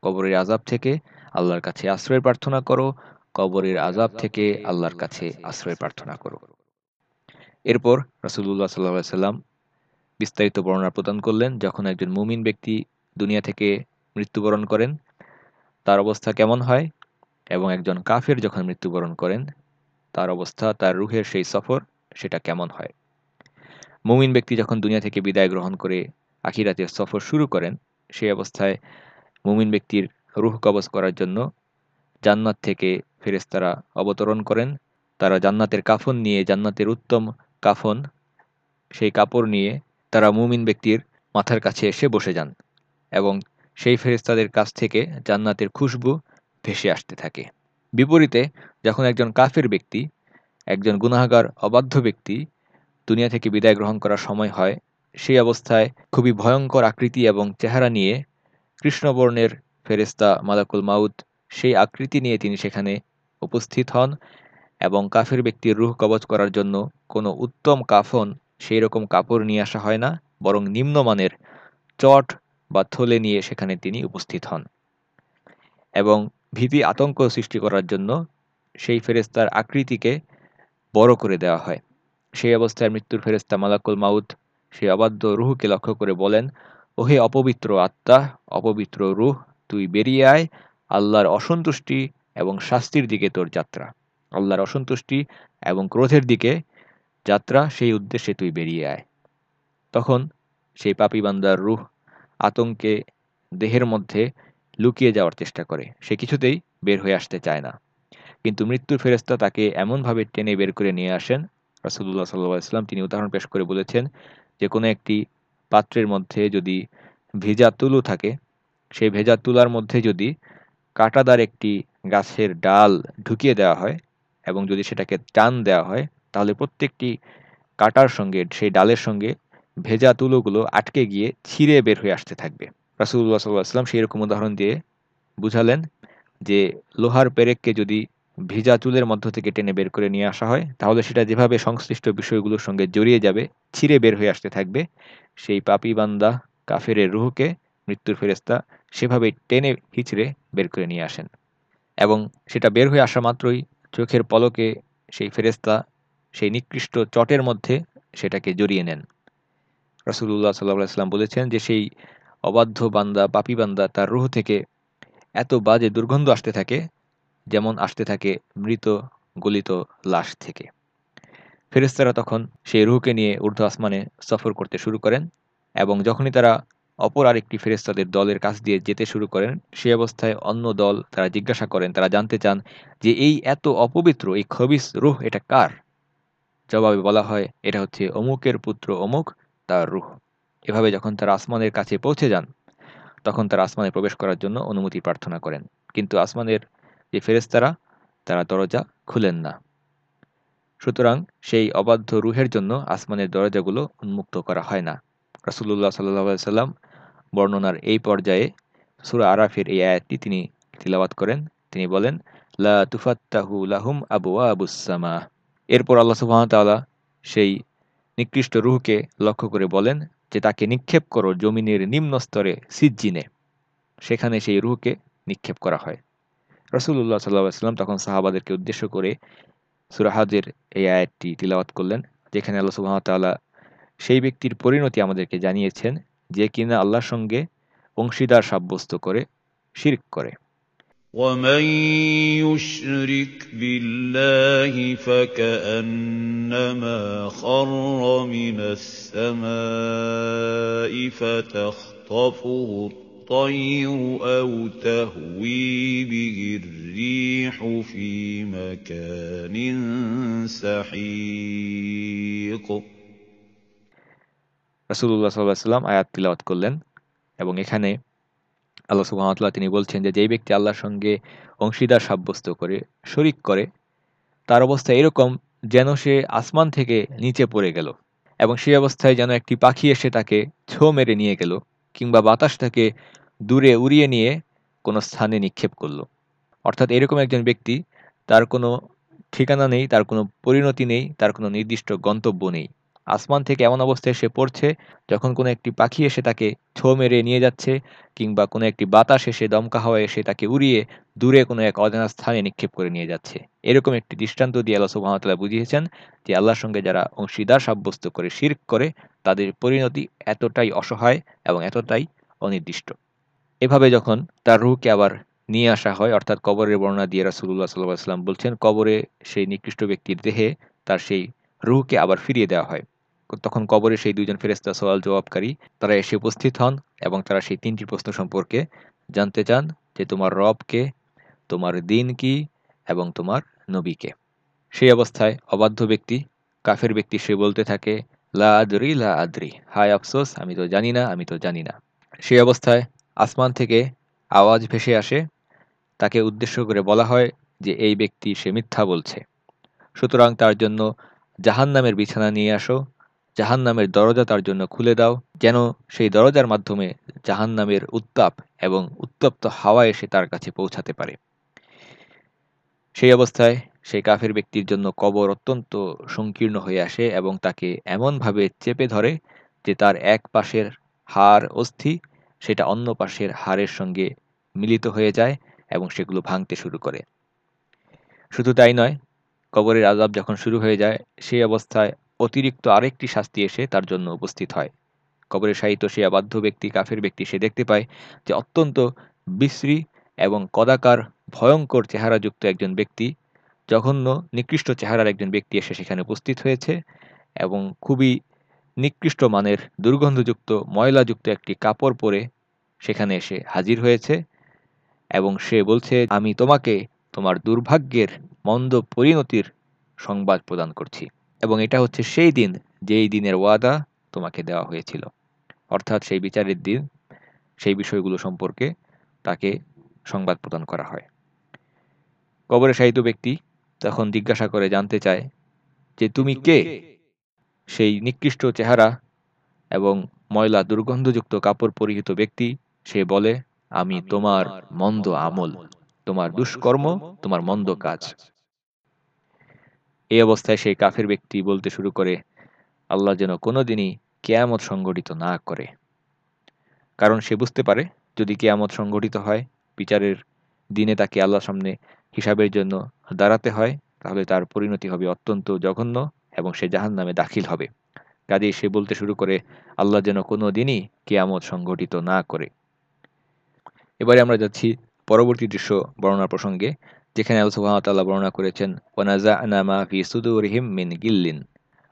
কবরের আজাব থেকে আল্লাহর কাছে আশ্রয়ের প্রার্থনা করো। কবরের আজাব থেকে আল্লাহর কাছে আশ্রয় প্রার্থনা করো। এরপর রাসূলুল্লাহ সাল্লাল্লাহু আলাইহি সাল্লাম বিস্তারিত বর্ণনা প্রদান করলেন, যখন একজন মুমিন ব্যক্তি দুনিয়া থেকে মৃত্যুবরণ করেন, তার অবস্থা কেমন হয়? এবং একজন কাফের যখন মৃত্যুবরণ করেন, তার অবস্থা, তার রুহের সেই সফর, সেটা কেমন হয়? মুমিন ব্যক্তি যখন দুনিয়া থেকে বিদায় গ্রহণ করে আখিরাতের সফর শুরু করেন, সেই অবস্থায় মুমিন ব্যক্তির রুহ কবজ করার জন্য জান্নাত থেকে ফেরেস্তারা অবতরণ করেন। তারা জান্নাতের কাফন নিয়ে, জান্নাতের উত্তম কাফন, সেই কাপড় নিয়ে তারা মুমিন ব্যক্তির মাথার কাছে এসে বসে যান এবং সেই ফেরেস্তাদের কাছ থেকে জান্নাতের খুশবু ভেসে আসতে থাকে। বিপরীতে, যখন একজন কাফের ব্যক্তি, একজন গুনাহগার, অবাধ্য ব্যক্তি দুনিয়া থেকে বিদায় গ্রহণ করার সময় হয়, সেই অবস্থায় খুবই ভয়ঙ্কর আকৃতি এবং চেহারা নিয়ে কৃষ্ণবর্ণের ফেরেস্তা মালাকুল মাউদ সেই আকৃতি নিয়ে তিনি সেখানে উপস্থিত হন এবং কাফের ব্যক্তির রুহ কবচ করার জন্য কোনো উত্তম কাফন সেই রকম কাপড় নিয়ে আসা হয় না, বরং নিম্নমানের চট বা থলে নিয়ে সেখানে তিনি উপস্থিত হন এবং ভীতি আতঙ্ক সৃষ্টি করার জন্য সেই ফেরেস্তার আকৃতিকে বড় করে দেওয়া হয়। সেই অবস্থায় মৃত্যুর ফেরেস্তা মালাকুল মাউদ সেই অবাধ্য রুহকে লক্ষ্য করে বলেন, ওহে অপবিত্র আত্মা, অপবিত্র রুহ, তুই বেরিয়ে আয় আল্লাহর অসন্তুষ্টি এবং শাস্তির দিকে তোর যাত্রা। আল্লাহর অসন্তুষ্টি এবং ক্রোধের দিকে যাত্রা, সেই উদ্দেশ্যে তুই বেরিয়ে আয়। তখন সেই পাপি বান্দার রুহ আতঙ্কে দেহের মধ্যে লুকিয়ে যাওয়ার চেষ্টা করে। সে কিছুতেই বের হয়ে আসতে চায় না। কিন্তু মৃত্যুর ফেরেস্তা তাকে এমনভাবে টেনে বের করে নিয়ে আসেন রাসুল্লাহ সাল্লাহ ইসলাম তিনি উদাহরণ পেশ করে বলেছেন যে কোনো একটি পাত্রের মধ্যে যদি ভেজা তুলো থাকে, সেই ভেজা তুলার মধ্যে যদি কাঁটাদার একটি গাছের ডাল ঢুকিয়ে দেওয়া হয় এবং যদি সেটাকে টান দেওয়া হয়, তাহলে প্রত্যেকটি কাটার সঙ্গে, সেই ডালের সঙ্গে ভেজা তুলোগুলো আটকে গিয়ে ছিঁড়ে বের হয়ে আসতে থাকবে। রাসুল্লাহ সাল্লাহ সেই রকম উদাহরণ দিয়ে বুঝালেন যে লোহার পেরেককে যদি ভেজা চুলের মধ্য থেকে টেনে বের করে নিয়ে আসা হয়। তাহলে সেটা যেভাবে সংশ্লিষ্ট বিষয়গুলোর সঙ্গে জড়িয়ে যাবে, ছিঁড়ে বের হয়ে আসতে থাকবে। সেই পাপি বান্দা কাফের রুহকে, মৃত্যুর ফেরেস্তা সেভাবে টেনে হিচড়ে বের করে নিয়ে আসেন। এবং সেটা বের হয়ে আসা মাত্রই চোখের পলকে সেই ফেরেস্তা সেই নিকৃষ্ট চটের মধ্যে সেটাকে জড়িয়ে নেন। রসুল্লাহ সাল্লাহ সাল্লাম বলেছেন যে সেই অবাধ্য বান্দা, পাপি বান্দা তার রুহ থেকে এত বাজে দুর্গন্ধ আসতে থাকে যেমন আসতে থাকে মৃত গলিত লাশ থেকে। ফেরেস্তারা তখন সেই রুহকে নিয়ে ঊর্ধ্ব আসমানে সফর করতে শুরু করেন এবং যখনই তারা অপর আরেকটি ফেরেস্তাদের দলের কাছ দিয়ে যেতে শুরু করেন সেই অবস্থায় অন্য দল তারা জিজ্ঞাসা করেন, তারা জানতে চান যে এই এত অপবিত্র এই খবিস রুহ এটা কার? জবাবে বলা হয়, এটা হচ্ছে অমুকের পুত্র অমুক, তার রুহ। এভাবে যখন তারা আসমানের কাছে পৌঁছে যান, তখন তারা আসমানে প্রবেশ করার জন্য অনুমতি প্রার্থনা করেন। কিন্তু আসমানের যে ফেরেশতারা, তারা দরজা খুলেন না। সুতরাং সেই অবাধ্য রুহের জন্য আসমানের দরজাগুলো উন্মুক্ত করা হয় না। রাসূলুল্লাহ সাল্লাল্লাহু সাল্লাম বর্ণনার এই পর্যায়ে সূরা আরাফের এই আয়াতটি তিনি তিলাওয়াত করেন। তিনি বলেন, লা তুফাত্তাহু লাহুম আবওয়াবুস সামা এরপর আল্লাহ তাআলা সেই নিকৃষ্ট রুহকে লক্ষ্য করে বলেন যে তাকে নিক্ষেপ করো জমিনের নিম্ন স্তরে সিজ্জিনে। সেখানে সেই রুহকে নিক্ষেপ করা হয়। রাসূলুল্লাহ সাল্লাল্লাহু আলাইহি সাল্লাম তখন সাহাবাদেরকে উদ্দেশ্য করে সূরা হাজের এই আয়াতটি তিলাওয়াত করলেন যেখানে আল্লাহ সুবহানাহু ওয়া তাআলা সেই ব্যক্তির পরিণতি আমাদেরকে জানিয়েছেন যে কিনা আল্লাহর সঙ্গে অংশীদার সাব্যস্ত করে শিরক করে ومن يشرك بالله فكأنما خر من السماء فتخطفه الطير أو تهوي به الريح في مكان سحيق রাসূলুল্লাহ সাল্লাল্লাহু আলাইহি সাল্লাম আয়াত তিলাওয়াত করলেন এবং এখানে আল্লাহ সুবহানাহু ওয়া তাআলা তিনি বলছেন যে যেই ব্যক্তি আল্লাহর সঙ্গে অংশীদার সাব্যস্ত করে শরিক করে তার অবস্থা এরকম যেন সে আসমান থেকে নিচে পড়ে গেল এবং সেই অবস্থায় যেন একটি পাখি এসে তাকে ছো মেরে নিয়ে গেল কিংবা বাতাস তাকে দূরে উড়িয়ে নিয়ে কোনো স্থানে নিক্ষেপ করল। অর্থাৎ এরকম একজন ব্যক্তি, তার কোনো ঠিকানা নেই, তার কোনো পরিণতি নেই, তার কোনো নির্দিষ্ট গন্তব্য নেই। আসমান থেকে এমন অবস্থায় সে পড়ছে, যখন কোনো একটি পাখি এসে তাকে ছো মেরে নিয়ে যাচ্ছে, কিংবা কোনো একটি বাতাস এসে দমকা হাওয়া এসে তাকে উড়িয়ে দূরে কোনো এক অজানা স্থানে নিক্ষেপ করে নিয়ে যাচ্ছে। এরকম একটি দৃষ্টান্ত দিয়ে আল্লাহ সুবহানাহু বুঝিয়েছেন যে, আল্লাহর সঙ্গে যারা অংশীদার সাব্যস্ত করে, শিরক করে, তাদের পরিণতি এতটাই অসহায় এবং এতটাই অনির্দিষ্ট। এভাবে যখন তার রুহকে আবার নিয়ে আসা হয়, অর্থাৎ কবরের বর্ণনা দিয়ে রাসুল্লাহ সাল্লাল্লাহু আলাইহি ওয়াসাল্লাম বলছেন, কবরে সেই নিকৃষ্ট ব্যক্তির দেহে তার সেই রুহকে আবার ফিরিয়ে দেওয়া হয়। তখন কবরে সেই দুজন ফেরেস্তা সওয়াল জবাবকারী, তারা এসে উপস্থিত হন এবং তারা সেই তিনটি প্রশ্ন সম্পর্কে জানতে চান যে তোমার রবকে, তোমার দিন কি এবং তোমার নবীকে। সেই অবস্থায় অবাধ্য ব্যক্তি, কাফের ব্যক্তি সে বলতে থাকে, লা আদরি লা আদরি। হায় আফসোস, আমি তো জানি না, আমি তো জানি না। সেই অবস্থায় আসমান থেকে আওয়াজ ভেসে আসে। তাকে উদ্দেশ্য করে বলা হয় যে, এই ব্যক্তি সে মিথ্যা বলছে। সুতরাং তার জন্য জাহান্নামের বিছানা নিয়ে আসো জাহান্নামের দরজা তার জন্য খুলে দাও, যেন সেই দরজার মাধ্যমে জাহান্নামের উত্তাপ এবং উত্তপ্ত হাওয়া এসে তার কাছে পৌঁছাতে পারে। সেই অবস্থায় সেই কাফের ব্যক্তির জন্য কবর অত্যন্ত সংকীর্ণ হয়ে আসে এবং তাকে এমনভাবে চেপে ধরে যে তার এক পাশের হাড় অস্থি, সেটা অন্য পাশের হাড়ের সঙ্গে মিলিত হয়ে যায় এবং সেগুলো ভাঙতে শুরু করে। শুধু তাই নয়, কবরের আজাব যখন শুরু হয়ে যায়, সেই অবস্থায় অতিরিক্ত আরেকটি শাস্তি এসে তার জন্য উপস্থিত হয়। কবরে সাহিত্য সে আবাধ্য ব্যক্তি, কাফের ব্যক্তি সে দেখতে পায় যে অত্যন্ত বিশ্রী এবং কদাকার, ভয়ঙ্কর চেহারাযুক্ত একজন ব্যক্তি, জঘন্য, নিকৃষ্ট চেহারার একজন ব্যক্তি এসে সেখানে উপস্থিত হয়েছে এবং খুবই নিকৃষ্ট মানের, দুর্গন্ধযুক্ত, ময়লাযুক্ত একটি কাপড় পরে সেখানে এসে হাজির হয়েছে এবং সে বলছে, আমি তোমাকে তোমার দুর্ভাগ্যের মন্দ পরিণতির সংবাদ প্রদান করছি। এবং এটা হচ্ছে সেই দিন যেই দিনের ওয়াদা তোমাকে দেওয়া হয়েছিল। অর্থাৎ সেই বিচারের দিন সেই বিষয়গুলো সম্পর্কে তাকে সংবাদ প্রদান করা হয়। কবরে সাহিত্য ব্যক্তি তখন জিজ্ঞাসা করে জানতে চায় যে তুমি কে? সেই নিকৃষ্ট চেহারা এবং ময়লা দুর্গন্ধযুক্ত কাপড় পরিহিত ব্যক্তি সে বলে আমি তোমার মন্দ আমল তোমার দুষ্কর্ম তোমার মন্দ কাজ। এই অবস্থায় সেই কাফের ব্যক্তি বলতে শুরু করে, আল্লাহ যেন কোনোদিনই কেয়ামত সংগঠিত না করে। কারণ সে বুঝতে পারে, যদি কেয়ামত সংগঠিত হয়, বিচারের দিনে তাকে আল্লাহর সামনে হিসাবের জন্য দাঁড়াতে হয়, তাহলে তার পরিণতি হবে অত্যন্ত জঘন্য এবং সে জাহান নামে দাখিল হবে। কাজেই সে বলতে শুরু করে, আল্লাহ যেন কোনো দিনই কেয়ামত সংগঠিত না করে। এবারে আমরা যাচ্ছি পরবর্তী দৃশ্য বর্ণনা প্রসঙ্গে। যেখানে আল্লাহ সুবাহতাল্লাহ বর্ণনা করেছেন ওয়ানাজা নামা ফি সুদুরহিম মিন গিল্লিন।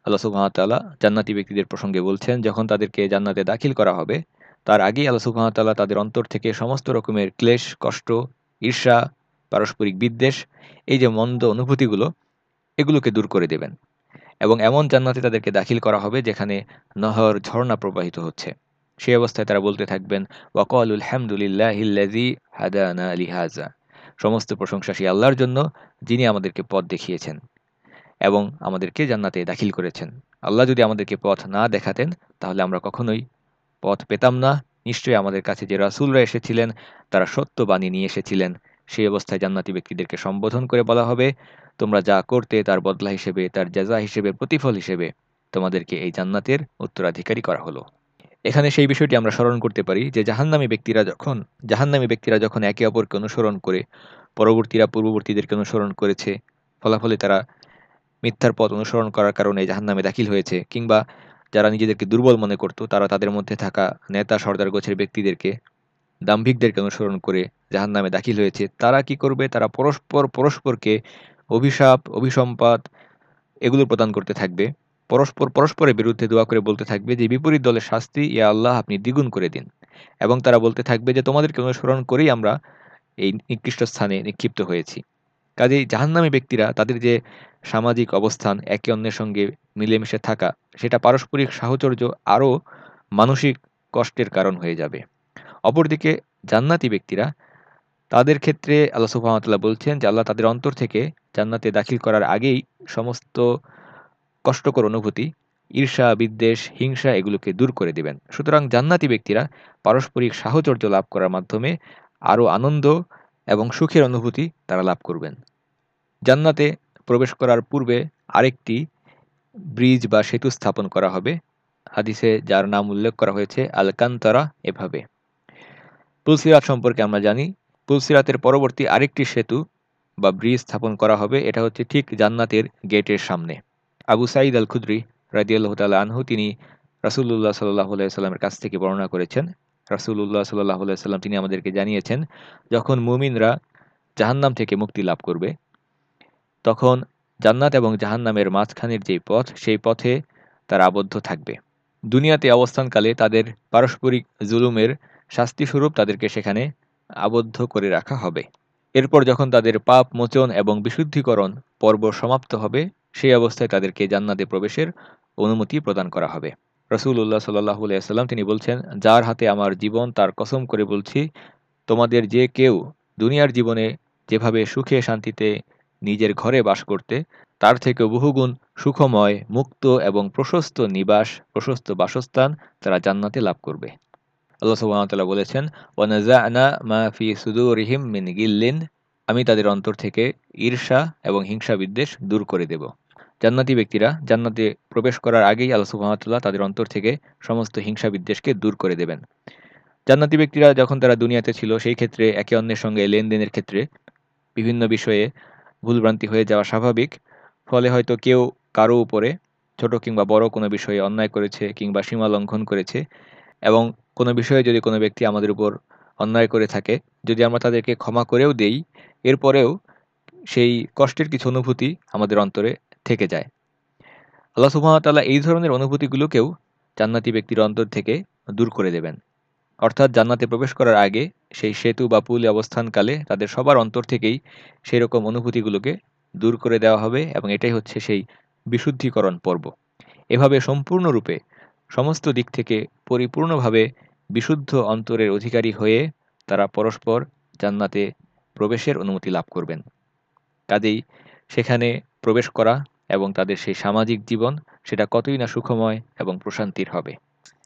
আল্লাহ সুবাহতাল্লাহ জান্নাতি ব্যক্তিদের প্রসঙ্গে বলছেন, যখন তাদেরকে জান্নাতে দাখিল করা হবে, তার আগেই আল্লাহ সুবাহতাল্লাহ তাদের অন্তর থেকে সমস্ত রকমের ক্লেশ, কষ্ট, ঈর্ষা, পারস্পরিক বিদ্বেষ, এই যে মন্দ অনুভূতিগুলো, এগুলোকে দূর করে দেবেন। এবং এমন জান্নাতে তাদেরকে দাখিল করা হবে যেখানে নহর, ঝর্ণা প্রবাহিত হচ্ছে। সেই অবস্থায় তারা বলতে থাকবেন, ওয়াকালুল হামদুলিল্লাহিল্লাযী হাদানা লিহাজা সমস্ত প্রশংসা সেই আল্লাহর জন্য যিনি আমাদেরকে পথ দেখিয়েছেন এবং আমাদেরকে জান্নাতে দাখিল করেছেন। আল্লাহ যদি আমাদেরকে পথ না দেখাতেন, তাহলে আমরা কখনোই পথ পেতাম না। নিশ্চয়ই আমাদের কাছে যে রাসূলরা এসেছিলেন, তারা সত্য বাণী নিয়ে এসেছিলেন। সেই অবস্থায় জান্নাতি ব্যক্তিদেরকে সম্বোধন করে বলা হবে, তোমরা যা করতে তার বদলা হিসেবে, তার জাজা হিসেবে, প্রতিফল হিসেবে তোমাদেরকে এই জান্নাতের উত্তরাধিকারী করা হলো। এখানে সেই বিষয়টি আমরা স্মরণ করতে পারি যে জাহান্নামী ব্যক্তিরা যখন, জাহান্নামী ব্যক্তিরা যখন একে অপরকে অনুসরণ করে, পরবর্তীরা পূর্ববর্তীদেরকে অনুসরণ করেছে, ফলাফলে তারা মিথ্যার পথ অনুসরণ করার কারণে জাহান্নামে দাখিল হয়েছে, কিংবা যারা নিজেদেরকে দুর্বল মনে করত, তারা তাদের মধ্যে থাকা নেতা সর্দার গোছের ব্যক্তিদেরকে, দাম্ভিকদেরকে অনুসরণ করে জাহান্নামে দাখিল হয়েছে। তারা কি করবে? তারা পরস্পর, পরস্পরকে অভিশাপ, অভিসম্পাত এগুলো প্রদান করতে থাকবে। পরস্পর পরস্পরের বিরুদ্ধে দোয়া করে বলতে থাকবে যে, বিপরীত দলের শাস্তি ইয়া আল্লাহ আপনি দ্বিগুণ করে দিন। এবং তারা বলতে থাকবে যে, তোমাদেরকে অনুসরণ করেই আমরা এই নিকৃষ্ট স্থানে নিক্ষিপ্ত হয়েছি। কাজেই জাহান্নামী ব্যক্তিরা তাদের যে সামাজিক অবস্থান, একে অন্যের সঙ্গে মিলেমিশে থাকা, সেটা পারস্পরিক সাহচর্য আরও মানসিক কষ্টের কারণ হয়ে যাবে। অপরদিকে জান্নাতি ব্যক্তিরা তাদের ক্ষেত্রে আল্লাহ সুহামতাল্লাহ বলছেন যে, আল্লাহ তাদের অন্তর থেকে জান্নাতে দাখিল করার আগেই সমস্ত কষ্টকর অনুভূতি, ঈর্ষা, বিদ্বেষ, হিংসা এগুলোকে দূর করে দিবেন। সুতরাং জান্নাতি ব্যক্তিরা পারস্পরিক সাহচর্য লাভ করার মাধ্যমে আরও আনন্দ এবং সুখের অনুভূতি তারা লাভ করবেন। জান্নাতে প্রবেশ করার পূর্বে আরেকটি ব্রিজ বা সেতু স্থাপন করা হবে। হাদিসে যার নাম উল্লেখ করা হয়েছে, আলকান্তরা, এভাবে। তুলসিরাত সম্পর্কে আমরা জানি তুলসিরাতের পরবর্তী আরেকটি সেতু বা ব্রিজ স্থাপন করা হবে। এটা হচ্ছে ঠিক জান্নাতের গেটের সামনে। আবু সাঈদ আল খুদ্রি রাজিয়াল্লাহ তাল আনহু, তিনি রাসুল্লাহ সাল্লাহ সাল্লামের কাছ থেকে বর্ণনা করেছেন। রাসুল্লাহ সাল্লাহ সাল্লাম তিনি আমাদেরকে জানিয়েছেন, যখন মুমিনরা জাহান্নাম থেকে মুক্তি লাভ করবে, তখন জান্নাত এবং জাহান্নামের মাঝখানের যেই পথ, সেই পথে তারা আবদ্ধ থাকবে। দুনিয়াতে অবস্থানকালে তাদের পারস্পরিক জুলুমের শাস্তিস্বরূপ তাদেরকে সেখানে আবদ্ধ করে রাখা হবে। এরপর যখন তাদের পাপ মোচন এবং বিশুদ্ধিকরণ পর্ব সমাপ্ত হবে সেই অবস্থায় তাদেরকে জান্নাতে প্রবেশের অনুমতি প্রদান করা হবে। রসুল্লাহ সাল্লাহ সাল্লাম তিনি বলছেন, যার হাতে আমার জীবন, তার কসম করে বলছি, তোমাদের যে কেউ দুনিয়ার জীবনে যেভাবে সুখে শান্তিতে নিজের ঘরে বাস করতে, তার থেকে বহুগুণ সুখময়, মুক্ত এবং প্রশস্ত নিবাস, প্রশস্ত বাসস্থান তারা জান্নাতে লাভ করবে। আল্লাহ বলেছেন মিন গিল্লিন, আমি তাদের অন্তর থেকে ঈর্ষা এবং হিংসা বিদ্বেষ দূর করে দেব। জান্নাতি ব্যক্তিরা জান্নাতে প্রবেশ করার আগেই আল্লাহ সুবাহতাল্লাহ তাদের অন্তর থেকে সমস্ত হিংসা বিদ্বেষকে দূর করে দেবেন। জান্নাতি ব্যক্তিরা যখন তারা দুনিয়াতে ছিল, সেই ক্ষেত্রে একে অন্যের সঙ্গে লেনদেনের ক্ষেত্রে বিভিন্ন বিষয়ে ভুলভ্রান্তি হয়ে যাওয়া স্বাভাবিক। ফলে হয়তো কেউ কারও উপরে, ছোট কিংবা বড় কোনো বিষয়ে অন্যায় করেছে কিংবা সীমা লঙ্ঘন করেছে এবং কোনো বিষয়ে যদি কোনো ব্যক্তি আমাদের উপর অন্যায় করে থাকে, যদি আমরা তাদেরকে ক্ষমা করেও দেই, এরপরেও সেই কষ্টের কিছু অনুভূতি আমাদের অন্তরে থেকে যায়। আল্লাহ সুহামতাল্লাহ এই ধরনের অনুভূতিগুলোকেও জান্নাতি ব্যক্তির অন্তর থেকে দূর করে দেবেন। অর্থাৎ জান্নাতে প্রবেশ করার আগে সেই সেতু বা পুলে অবস্থানকালে তাদের সবার অন্তর থেকেই সেই রকম অনুভূতিগুলোকে দূর করে দেওয়া হবে এবং এটাই হচ্ছে সেই বিশুদ্ধিকরণ পর্ব। এভাবে সম্পূর্ণরূপে সমস্ত দিক থেকে পরিপূর্ণভাবে বিশুদ্ধ অন্তরের অধিকারী হয়ে তারা পরস্পর জান্নাতে প্রবেশের অনুমতি লাভ করবেন। কাজেই সেখানে প্রবেশ করা এবং তাদের সেই সামাজিক জীবন, সেটা কতই না সুখময় এবং প্রশান্তির হবে।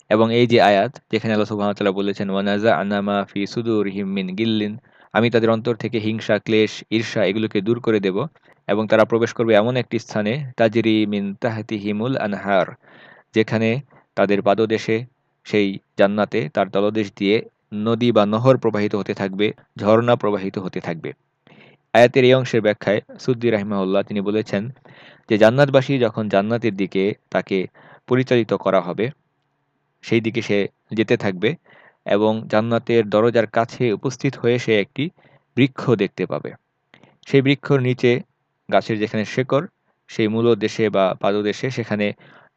এবং এই যে আয়াত, যেখানে আল্লাহ সুবাহতাল্লাহ বলেছেন ওয়ানাজা আনামা ফি সুদুর হিমিন গিল্লিন আমি তাদের অন্তর থেকে হিংসা, ক্লেশ, ঈর্ষা এগুলোকে দূর করে দেব এবং তারা প্রবেশ করবে এমন একটি স্থানে, তাজরি মিন তাহাতি হিমুল আনহার যেখানে তাদের পাদদেশে, সেই জান্নাতে তার তলদেশ দিয়ে নদী বা নহর প্রবাহিত হতে থাকবে, ঝর্ণা প্রবাহিত হতে থাকবে। আয়াতের এই অংশের ব্যাখ্যায় সুদ্দি রাহিমাউল্লাহ তিনি বলেছেন যে, জান্নাতবাসী যখন জান্নাতের দিকে তাকে পরিচালিত করা হবে, সেই দিকে সে যেতে থাকবে এবং জান্নাতের দরজার কাছে উপস্থিত হয়ে সে একটি বৃক্ষ দেখতে পাবে। সেই বৃক্ষর নিচে গাছের যেখানে শেকড়, সেই মূল দেশে বা পাদদেশে সেখানে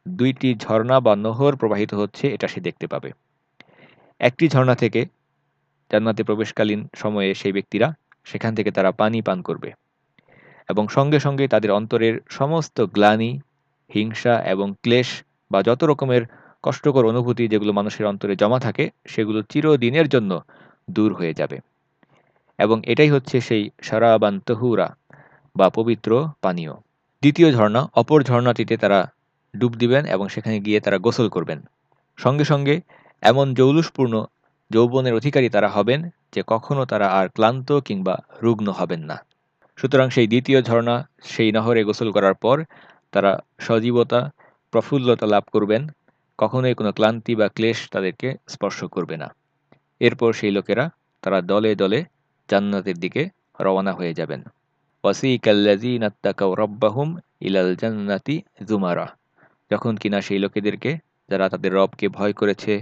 দুইটি ঝর্ণা বা নহর প্রবাহিত হচ্ছে, এটা সে দেখতে পাবে। একটি ঝর্ণা থেকে জান্নাতে প্রবেশকালীন সময়ে সেই ব্যক্তিরা সেখান থেকে তারা পানি পান করবে। এবং সঙ্গে সঙ্গে তাদের অন্তরের সমস্ত গ্লানি, হিংসা এবং ক্লেশ বা যত রকমের কষ্টকর অনুভূতি যেগুলো মানুষের অন্তরে জমা থাকে, সেগুলো চিরদিনের জন্য দূর হয়ে যাবে। এবং এটাই হচ্ছে সেই সারাবান তহুরা বা পবিত্র পানীয়। দ্বিতীয় ঝর্ণা, অপর ঝর্ণাটিতে তারা ডুব দিবেন এবং সেখানে গিয়ে তারা গোসল করবেন। সঙ্গে সঙ্গে এমন জৌলুসপূর্ণ যৌবনের অধিকারী তারা হবেন যে কখনো তারা আর ক্লান্ত কিংবা রুগ্ন হবেন না। সুতরাং সেই দ্বিতীয় ঝর্ণা, সেই নহরে গোসল করার পর তারা সজীবতা, প্রফুল্লতা লাভ করবেন, কখনোই কোনো ক্লান্তি বা ক্লেশ তাদেরকে স্পর্শ করবে না। এরপর সেই লোকেরা তারা দলে দলে জান্নাতের দিকে রওনা হয়ে যাবেন। ওয়াসিকাল্লাযীনা তাকাউ রাব্বাহুম ইলাল জান্নাতি জুমারা। যখন কিনা সেই লোকেদেরকে, যারা তাদের রবকে ভয় করেছে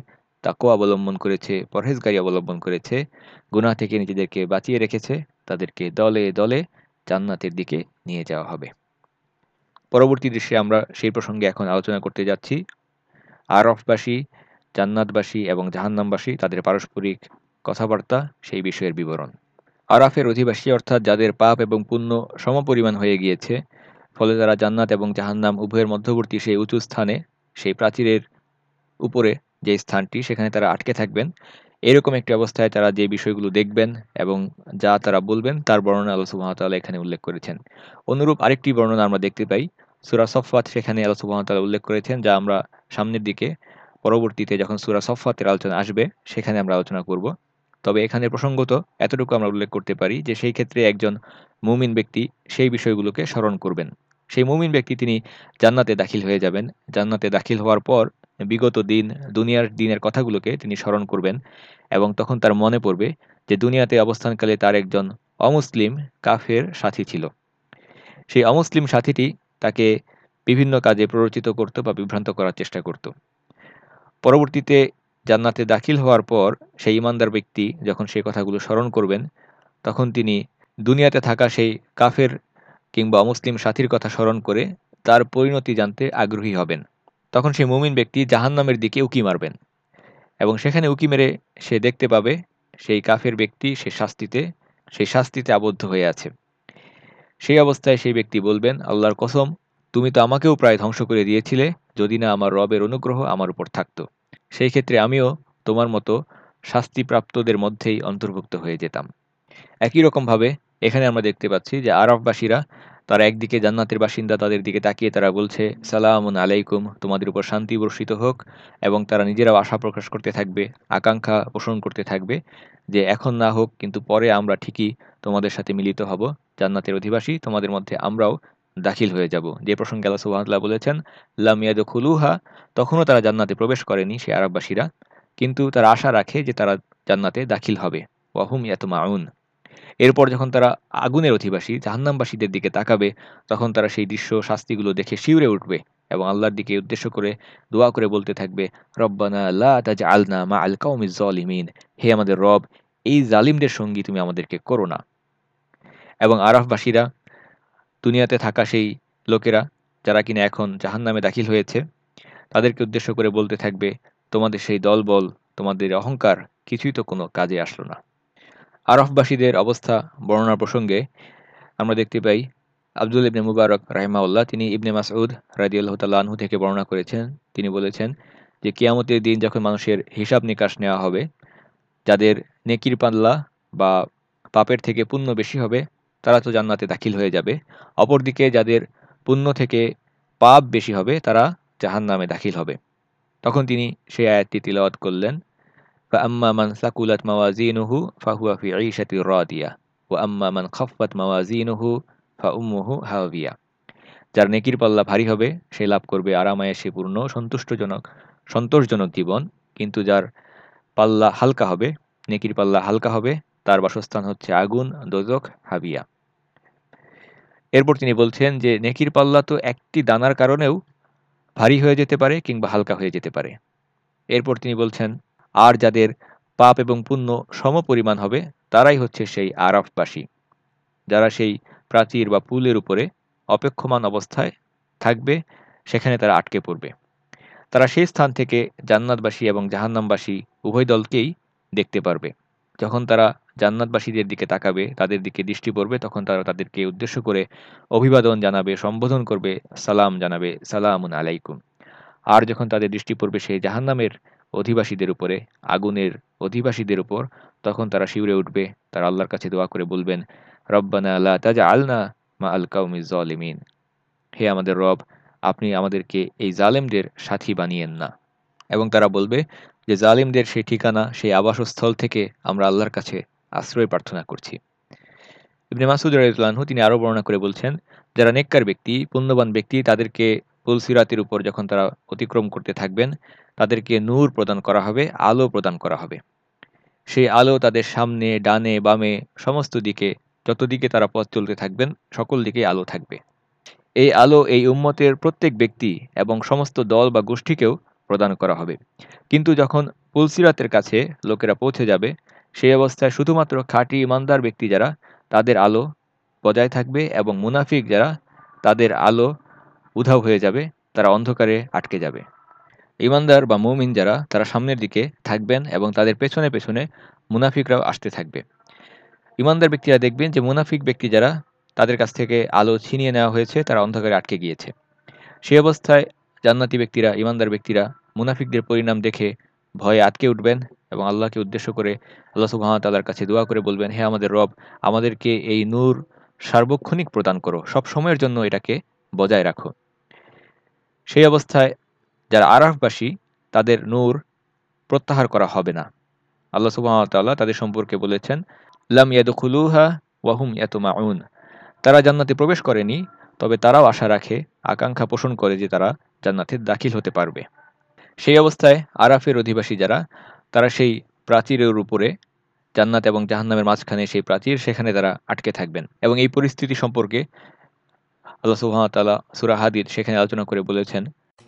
তাকও অবলম্বন করেছে, পরহেজগারি অবলম্বন করেছে, গুনাহ থেকে নিজেদেরকে বাঁচিয়ে রেখেছে, তাদেরকে দলে দলে জান্নাতের দিকে নিয়ে যাওয়া হবে। পরবর্তী দৃশ্যে আমরা সেই প্রসঙ্গে এখন আলোচনা করতে যাচ্ছি। আরফবাসী, জান্নাতবাসী এবং জাহান্নামবাসী, তাদের পারস্পরিক কথাবার্তা, সেই বিষয়ের বিবরণ। আরাফের অধিবাসী অর্থাৎ যাদের পাপ এবং পুণ্য সমপরিমাণ হয়ে গিয়েছে, ফলে তারা জান্নাত এবং জাহান্নাম উভয়ের মধ্যবর্তী সেই উঁচু স্থানে, সেই প্রাচীরের উপরে যে স্থানটি, সেখানে তারা আটকে থাকবেন। এরকম একটি অবস্থায় তারা যে বিষয়গুলো দেখবেন এবং যা তারা বলবেন, তার বর্ণনা আল্লাহ সুবাহতাল্লাহ এখানে উল্লেখ করেছেন। অনুরূপ আরেকটি বর্ণনা আমরা দেখতে পাই। সুরা সফাত সেখানে আল্লাহ সুবাহতাল্লাহ উল্লেখ করেছেন, যা আমরা সামনের দিকে পরবর্তীতে যখন সুরা সফাতের আলোচনা আসবে, সেখানে আমরা আলোচনা করব। তবে এখানে প্রসঙ্গত এতটুকু আমরা উল্লেখ করতে পারি যে, সেই ক্ষেত্রে একজন মুমিন ব্যক্তি সেই বিষয়গুলোকে স্মরণ করবেন। সেই মুমিন ব্যক্তি তিনি জান্নাতে দাখিল হয়ে যাবেন। জান্নাতে দাখিল হওয়ার পর বিগত দিন, দুনিয়ার দিনের কথাগুলোকে তিনি স্মরণ করবেন এবং তখন তার মনে পড়বে যে দুনিয়াতে অবস্থানকালে তার একজন অমুসলিম কাফের সাথী ছিল। সেই অমুসলিম সাথীটি তাকে বিভিন্ন কাজে প্ররোচিত করত বা বিভ্রান্ত করার চেষ্টা করত। পরবর্তীতে জান্নাতে দাখিল হওয়ার পর সেই ইমানদার ব্যক্তি যখন সেই কথাগুলো স্মরণ করবেন, তখন তিনি দুনিয়াতে থাকা সেই কাফের কিংবা অমুসলিম সাথীর কথা স্মরণ করে তার পরিণতি জানতে আগ্রহী হবেন। তখন সেই মুমিন ব্যক্তি জাহান্নামের দিকে উকি মারবেন। এবং সেখানে উকি মেরে সে দেখতে পাবে সেই কাফের ব্যক্তি সে শাস্তিতে, সেই শাস্তিতে আবদ্ধ হয়ে আছে। সেই অবস্থায় সেই ব্যক্তি বলবেন, আল্লাহর কসম, তুমি তো আমাকেও প্রায় ধ্বংস করে দিয়েছিলে, যদি না আমার রবের অনুগ্রহ আমার উপর থাকতো। সেই ক্ষেত্রে আমিও তোমার মতো শাস্তিপ্রাপ্তদের মধ্যেই অন্তর্ভুক্ত হয়ে যেতাম। একই রকমভাবে এখানে আমরা দেখতে পাচ্ছি যে আরববাসীরা তারা একদিকে জান্নাতের বাসিন্দা তাদের দিকে তাকিয়ে তারা বলছে, সালামুন আলাইকুম, তোমাদের উপর শান্তি বর্ষিত হোক এবং তারা নিজেরাও আশা প্রকাশ করতে থাকবে, আকাঙ্ক্ষা পোষণ করতে থাকবে যে এখন না হোক, কিন্তু পরে আমরা ঠিকই তোমাদের সাথে মিলিত হব। জান্নাতের অধিবাসী, তোমাদের মধ্যে আমরাও দাখিল হয়ে যাব। যে প্রসঙ্গে আল্লাহ সুবাহতাল্লাহ বলেছেন লামিয়াদ খুলুহা তখনও তারা জান্নাতে প্রবেশ করেনি সে আরববাসীরা, কিন্তু তারা আশা রাখে যে তারা জান্নাতে দাখিল হবে। ওয়াহুম ইয়াত মাউন এরপর যখন তারা আগুনের অধিবাসী, জাহান্নামবাসীদের দিকে তাকাবে, তখন তারা সেই দৃশ্য শাস্তিগুলো দেখে শিউরে উঠবে এবং আল্লাহর দিকে উদ্দেশ্য করে দোয়া করে বলতে থাকবে, রব্বানা লা তাজ আলনা মা আল জলিমিন হে আমাদের রব, এই জালিমদের সঙ্গী তুমি আমাদেরকে করো না। এবং আরফবাসীরা দুনিয়াতে থাকা সেই লোকেরা, যারা কিনা এখন জাহান্নামে দাখিল হয়েছে, তাদেরকে উদ্দেশ্য করে বলতে থাকবে, তোমাদের সেই দলবল, তোমাদের অহংকার কিছুই তো কোনো কাজে আসলো না। আরফবাসীদের অবস্থা বর্ণনা প্রসঙ্গে আমরা দেখতে পাই আব্দুল ইবনে মুবারক রাহিমাউল্লাহ তিনি ইবনে মাসউদ রাজিউল্লাহ তাল্লাহু থেকে বর্ণনা করেছেন। তিনি বলেছেন যে, কিয়ামতের দিন যখন মানুষের হিসাব নিকাশ নেওয়া হবে, যাদের নেকির পাল্লা বা পাপের থেকে পুণ্য বেশি হবে, তারা তো জান্নাতে দাখিল হয়ে যাবে। অপরদিকে যাদের পুণ্য থেকে পাপ বেশি হবে, তারা জাহান নামে দাখিল হবে। তখন তিনি সেই আয়াতটি তিলাওয়াত করলেন। فأما من ثقلت موازينه فهو في عيشة راضية وأما من خفت موازينه فأمه هاوية যার নেকির পাল্লা ভারী হবে সে লাভ করবে আরামায়েশে পূর্ণ সন্তুষ্টজনক সন্তোষজনক জীবন কিন্তু যার পাল্লা হালকা হবে নেকির পাল্লা হালকা হবে তার বাসস্থান হচ্ছে আগুন দোজক হাবিয়া এরপর তিনি বলছেন যে নেকির পাল্লা তো একটি দানার কারণেও ভারী হয়ে যেতে পারে কিংবা হালকা হয়ে যেতে পারে এরপর তিনি বলছেন আর যাদের পাপ এবং পুণ্য সমপরিমাণ হবে, তারাই হচ্ছে সেই আরাফবাসী। যারা সেই প্রাচীর বা পুলের উপরে অপেক্ষমান অবস্থায় থাকবে, সেখানে তারা আটকে পড়বে। তারা সেই স্থান থেকে জান্নাতবাসী এবং জাহান্নামবাসী উভয় দলকেই দেখতে পারবে। যখন তারা জান্নাতবাসীদের দিকে তাকাবে, তাদের দিকে দৃষ্টি পড়বে, তখন তারা তাদেরকে উদ্দেশ্য করে অভিবাদন জানাবে, সম্বোধন করবে, সালাম জানাবে, সালামুন আলাইকুম। আর যখন তাদের দৃষ্টি পড়বে সেই জাহান্নামের অধিবাসীদের উপরে, আগুনের অধিবাসীদের উপর, তখন তারা শিউরে উঠবে। তারা আল্লাহর কাছে দোয়া করে বলবেন, রব্বানা আল্লাহ তাজা আলনা মা আল কাউমি জলিমিন হে আমাদের রব, আপনি আমাদেরকে এই জালেমদের সাথী বানিয়েন না। এবং তারা বলবে যে, জালিমদের সেই ঠিকানা, সেই আবাসস্থল থেকে আমরা আল্লাহর কাছে আশ্রয় প্রার্থনা করছি। ইবনে মাসুদ রাইতুল্লাহু তিনি আরও বর্ণনা করে বলছেন, যারা নেককার ব্যক্তি, পুণ্যবান ব্যক্তি, তাদেরকে পুলসিরাতের উপর যখন তারা অতিক্রম করতে থাকবেন তাদেরকে নূর প্রদান করা হবে, আলো প্রদান করা হবে। সেই আলো তাদের সামনে, ডানে, বামে সমস্ত দিকে যত দিকে তারা পথ চলতে থাকবেন, সকল দিকেই আলো থাকবে। এই আলো এই উম্মতের প্রত্যেক ব্যক্তি এবং সমস্ত দল বা গোষ্ঠীকেও প্রদান করা হবে। কিন্তু যখন পুলসিরাতের কাছে লোকেরা পৌঁছে যাবে, সেই অবস্থায় শুধুমাত্র খাঁটি ইমানদার ব্যক্তি যারা তাদের আলো বজায় থাকবে এবং মুনাফিক যারা তাদের আলো উধাও হয়ে যাবে, তারা অন্ধকারে আটকে যাবে। ইমানদার বা মুমিন যারা, তারা সামনের দিকে থাকবেন এবং তাদের পেছনে পেছনে মুনাফিকরাও আসতে থাকবে। ইমানদার ব্যক্তিরা দেখবেন যে মুনাফিক ব্যক্তি যারা, তাদের কাছ থেকে আলো ছিনিয়ে নেওয়া হয়েছে, তারা অন্ধকারে আটকে গিয়েছে। সেই অবস্থায় জান্নাতি ব্যক্তিরা, ইমানদার ব্যক্তিরা মুনাফিকদের পরিণাম দেখে ভয়ে আটকে উঠবেন এবং আল্লাহকে উদ্দেশ্য করে আল্লাহ সুবাহতাল্লার কাছে দোয়া করে বলবেন, হে আমাদের রব, আমাদেরকে এই নূর সার্বক্ষণিক প্রদান করো। সব সময়ের জন্য এটাকে বজায় রাখো। সেই অবস্থায় যারা আরাফবাসী, তাদের নূর প্রত্যাহার করা হবে না। আল্লাহ সুবাহতাল্লাহ তাদের সম্পর্কে বলেছেন, লাম ইয়াদুখুলুহা ওয়াহুম ইয়াতুমাউন। তারা জান্নাতে প্রবেশ করেনি, তবে তারাও আশা রাখে, আকাঙ্ক্ষা পোষণ করে যে তারা জান্নাতে দাখিল হতে পারবে। সেই অবস্থায় আরাফের অধিবাসী যারা, তারা সেই প্রাচীরের উপরে জান্নাত এবং জাহান্নামের মাঝখানে সেই প্রাচীর, সেখানে তারা আটকে থাকবেন। এবং এই পরিস্থিতি সম্পর্কে আল্লাহ সুহামতাল্লাহ সুরাহাদিদ সেখানে আলোচনা করে বলেছেন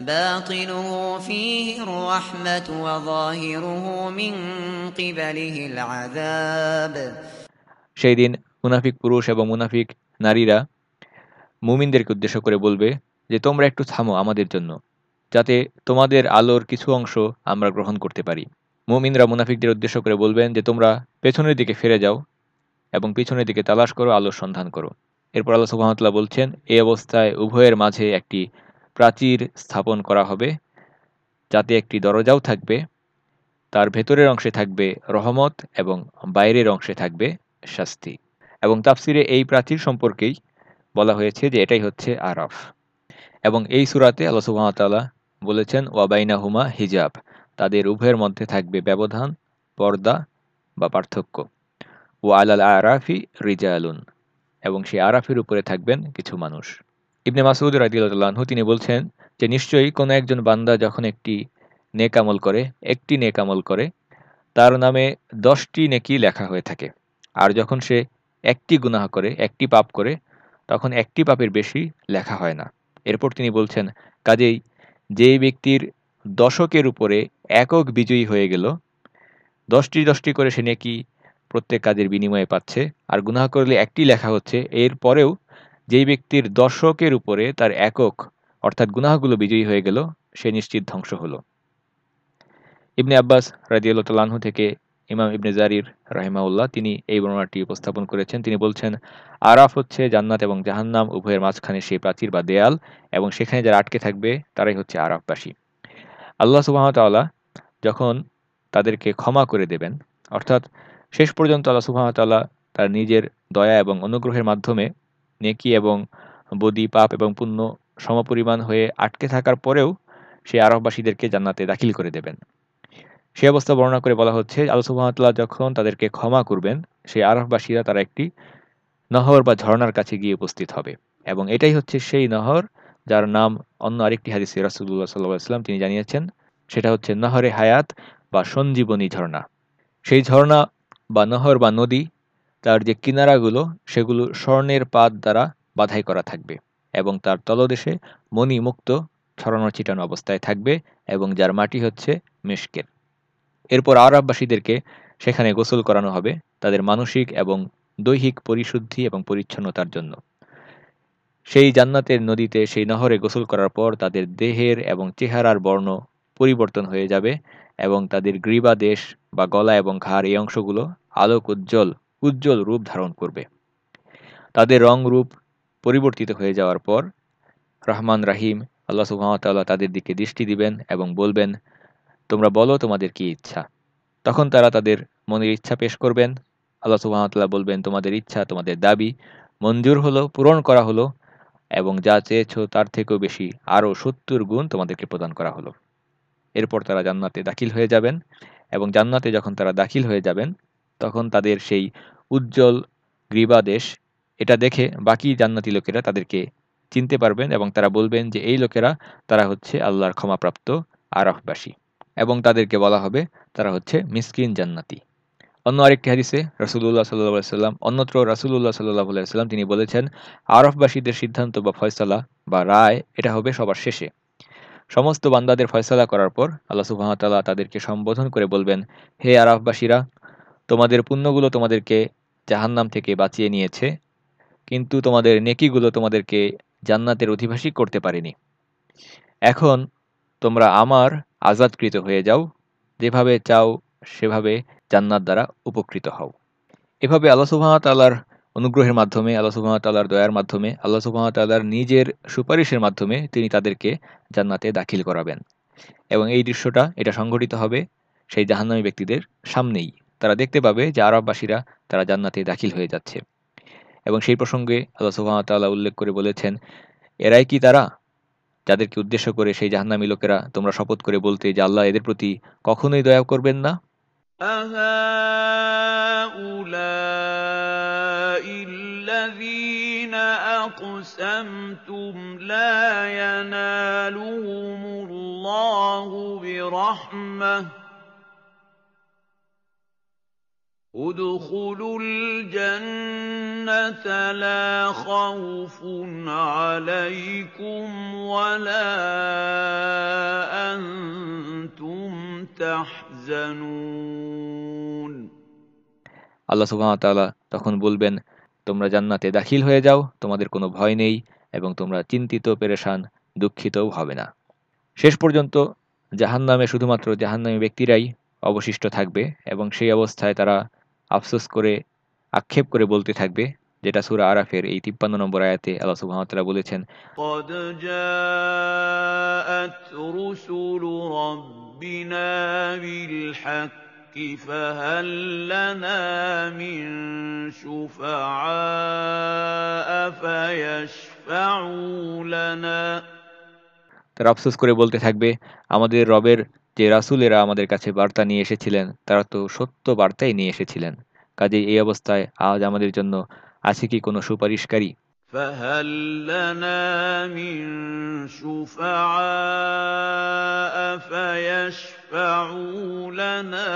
باطنه فيه الرحمة وظاهره من قبله العذاب সেই দিন মুনাফিক পুরুষ এবং মুনাফিক নারীরা মুমিনদেরকে উদ্দেশ্য করে বলবে যে তোমরা একটু থামো আমাদের জন্য যাতে তোমাদের আলোর কিছু অংশ আমরা গ্রহণ করতে পারি মুমিনরা মুনাফিকদের উদ্দেশ্য করে বলবেন যে তোমরা পেছনের দিকে ফিরে যাও এবং পিছনের দিকে তালাশ করো আলোর সন্ধান করো এরপর আল্লাহ সুবাহতাল্লাহ বলছেন এই অবস্থায় উভয়ের মাঝে একটি প্রাচীর স্থাপন করা হবে, যাতে একটি দরজাও থাকবে, তার ভেতরের অংশে থাকবে রহমত এবং বাইরের অংশে থাকবে শাস্তি। এবং তাফসিরে এই প্রাচীর সম্পর্কেই বলা হয়েছে যে এটাই হচ্ছে আরফ। এবং এই সুরাতে আল্লাহ বলেছেন ওয়াবাইনা হুমা হিজাব। তাদের উভয়ের মধ্যে থাকবে ব্যবধান, পর্দা বা পার্থক্য। ও আলাল আরাফি রিজালুন। এবং সেই আরাফের উপরে থাকবেন কিছু মানুষ। ইবনে মাসুদ রাদিউল্লাহু তিনি বলছেন যে, নিশ্চয়ই কোনো একজন বান্দা যখন একটি নেকামল করে, একটি নেকামল করে, তার নামে দশটি নেকি লেখা হয়ে থাকে। আর যখন সে একটি গুনাহ করে, একটি পাপ করে, তখন একটি পাপের বেশি লেখা হয় না। এরপর তিনি বলছেন, কাজেই যেই ব্যক্তির দশকের উপরে একক বিজয়ী হয়ে গেল, দশটি দশটি করে সে নেকি প্রত্যেক কাজের বিনিময়ে পাচ্ছে, আর গুনাহ করলে একটি লেখা হচ্ছে এর পরেও যেই ব্যক্তির দর্শকের উপরে তার একক, অর্থাৎ গুনাহগুলো বিজয়ী হয়ে গেল, সে নিশ্চিত ধ্বংস হলো। ইবনে আব্বাস রাজিউল্লাহ থেকে ইমাম ইবনে জারির রাহিমাউল্লাহ তিনি এই বর্ণনাটি উপস্থাপন করেছেন। তিনি বলছেন, আরাফ হচ্ছে জান্নাত এবং জাহান্নাম, উভয়ের মাঝখানে সেই প্রাচীর বা দেয়াল, এবং সেখানে যারা আটকে থাকবে, তারাই হচ্ছে আরাফবাসী। আল্লাহ সুবাহতাল্লাহ যখন তাদেরকে ক্ষমা করে দেবেন, অর্থাৎ শেষ পর্যন্ত আল্লাহ সুবাহতাল্লাহ তার নিজের দয়া এবং অনুগ্রহের মাধ্যমে নেকি এবং বদি পাপ এবং পুণ্য সমপরিমাণ হয়ে আটকে থাকার পরেও সেই আরববাসীদেরকে জান্নাতে দাখিল করে দেবেন। সে অবস্থা বর্ণনা করে বলা হচ্ছে, আল্লাহ যখন তাদেরকে ক্ষমা করবেন, সেই আরববাসীরা তারা একটি নহর বা ঝর্ণার কাছে গিয়ে উপস্থিত হবে এবং এটাই হচ্ছে সেই নহর যার নাম অন্য আরেকটি হাদিসে রাসুল্লাহ সাল্লাহ তিনি জানিয়েছেন, সেটা হচ্ছে নহরে হায়াত বা সঞ্জীবনী ঝর্ণা। সেই ঝর্ণা বা নহর বা নদী তার যে কিনারাগুলো, সেগুলো স্বর্ণের পাত দ্বারা বাধাই করা থাকবে এবং তার তলদেশে মণি মুক্ত ছড়ানো ছিটানো অবস্থায় থাকবে এবং যার মাটি হচ্ছে মেশকের এরপর আরববাসীদেরকে সেখানে গোসল করানো হবে তাদের মানসিক এবং দৈহিক পরিশুদ্ধি এবং পরিচ্ছন্নতার জন্য। সেই জান্নাতের নদীতে সেই নহরে গোসল করার পর তাদের দেহের এবং চেহারার বর্ণ পরিবর্তন হয়ে যাবে এবং তাদের গ্রীবা দেশ বা গলা এবং ঘাড় এই অংশগুলো আলোক উজ্জ্বল উজ্জ্বল রূপ ধারণ করবে। তাদের রং রূপ পরিবর্তিত হয়ে যাওয়ার পর রহমান রাহিম আল্লাহ সুহামতাল্লাহ তাদের দিকে দৃষ্টি দিবেন এবং বলবেন, তোমরা বলো তোমাদের কি ইচ্ছা? তখন তারা তাদের মনের ইচ্ছা পেশ করবেন। আল্লাহ সুহামতাল্লাহ বলবেন, তোমাদের ইচ্ছা, তোমাদের দাবি মঞ্জুর হলো, পূরণ করা হলো এবং যা চেয়েছ তার থেকেও বেশি আরও সত্তর গুণ তোমাদেরকে প্রদান করা হলো। এরপর তারা জান্নাতে দাখিল হয়ে যাবেন এবং জান্নাতে যখন তারা দাখিল হয়ে যাবেন তখন তাদের সেই উজ্জ্বল গ্রীবাদেশ এটা দেখে বাকি জান্নাতি লোকেরা তাদেরকে চিনতে পারবেন এবং তারা বলবেন যে, এই লোকেরা, তারা হচ্ছে আল্লাহর ক্ষমাপ্রাপ্ত আরফবাসী। এবং তাদেরকে বলা হবে, তারা হচ্ছে মিসকিন জান্নাতি। অন্য আরেকটি হাদিসে রাসুল্লাহ সাল্লাহ সাল্লাম, অন্যত্র রাসুল্লাহ সাল্লাহ সাল্লাম তিনি বলেছেন, আরফবাসীদের সিদ্ধান্ত বা ফয়সালা বা রায়, এটা হবে সবার শেষে। সমস্ত বান্দাদের ফয়সালা করার পর আল্লাহ সুবাহতাল্লাহ তাদেরকে সম্বোধন করে বলবেন, হে আরফবাসীরা তোমাদের পুণ্যগুলো তোমাদেরকে জাহান্নাম থেকে বাঁচিয়ে নিয়েছে, কিন্তু তোমাদের নেকিগুলো তোমাদেরকে জান্নাতের অধিবাসী করতে পারেনি। এখন তোমরা আমার আজাদকৃত হয়ে যাও, যেভাবে চাও সেভাবে জান্নাত দ্বারা উপকৃত হও। এভাবে আল্লাহ সুবাহতাল্লাহর অনুগ্রহের মাধ্যমে, আল্লাহ সুবাহতাল্লাহর দয়ার মাধ্যমে, আল্লাহ সুবাহতাল্লাহর নিজের সুপারিশের মাধ্যমে তিনি তাদেরকে জান্নাতে দাখিল করাবেন। এবং এই দৃশ্যটা, এটা সংঘটিত হবে সেই জাহান্নামী ব্যক্তিদের সামনেই। তারা দেখতে পাবে যে আরববাসীরা তারা জান্নাতে দাখিল হয়ে যাচ্ছে এবং সেই প্রসঙ্গে আল্লাহ সুহামতাল্লাহ উল্লেখ করে বলেছেন এরাই কি তারা যাদেরকে উদ্দেশ্য করে সেই জাহান্নামী লোকেরা তোমরা শপথ করে বলতে যে আল্লাহ এদের প্রতি কখনোই দয়া করবেন না الذين أقسمتم لا ينالهم الله برحمه ادخلوا الجنة لا خوف عليكم ولا أنتم تحزنون আল্লাহ সুবহানাহু তখন বলবেন তোমরা জান্নাতে দাখিল হয়ে যাও তোমাদের কোনো ভয় নেই এবং তোমরা চিন্তিত পেরেশান দুঃখিতও হবে না শেষ পর্যন্ত জাহান্নামে শুধুমাত্র জাহান্নামী ব্যক্তিরাই অবশিষ্ট থাকবে এবং সেই অবস্থায় তারা আফসোস করে আক্ষেপ করে বলতে থাকবে যেটা সুরা আরাফের এই তিপ্পান্ন নম্বর আয়াতে আল্লাহ সুবহানাহু বলেছেন قد جاءت رسل ربنا بالحق فهل لنا من شفعاء فيشفعوا لنا তারা আফসোস করে বলতে থাকবে আমাদের রবের যে রাসুলেরা আমাদের কাছে বার্তা নিয়ে এসেছিলেন তারা তো সত্য বার্তাই নিয়ে এসেছিলেন কাজেই এই অবস্থায় আজ আমাদের জন্য আছে কি কোনো সুপারিশকারী فهل لنا من شفعاء فيشفعوا لنا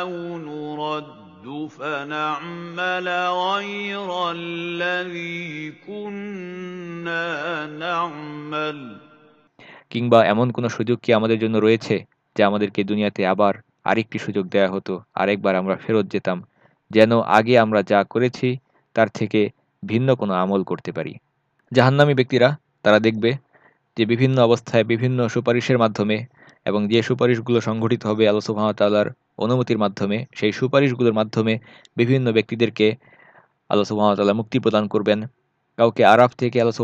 أو نرد فنعمل غير الذي كنا نعمل কিংবা এমন কোনো সুযোগ কি আমাদের জন্য রয়েছে যা আমাদেরকে দুনিয়াতে আবার আরেকটি সুযোগ দেয়া হতো, আরেকবার আমরা ফেরত যেতাম, যেন আগে আমরা যা করেছি তার থেকে ভিন্ন কোনো আমল করতে পারি? জাহান্নামী ব্যক্তিরা, তারা দেখবে যে বিভিন্ন অবস্থায় বিভিন্ন সুপারিশের মাধ্যমে এবং যে সুপারিশগুলো সংঘটিত হবে আল্লাহ অনুমতির মাধ্যমে, সেই সুপারিশগুলোর মাধ্যমে বিভিন্ন ব্যক্তিদেরকে আল্লাহ মুক্তি প্রদান করবেন। কাউকে আরাফ থেকে আল্লাহ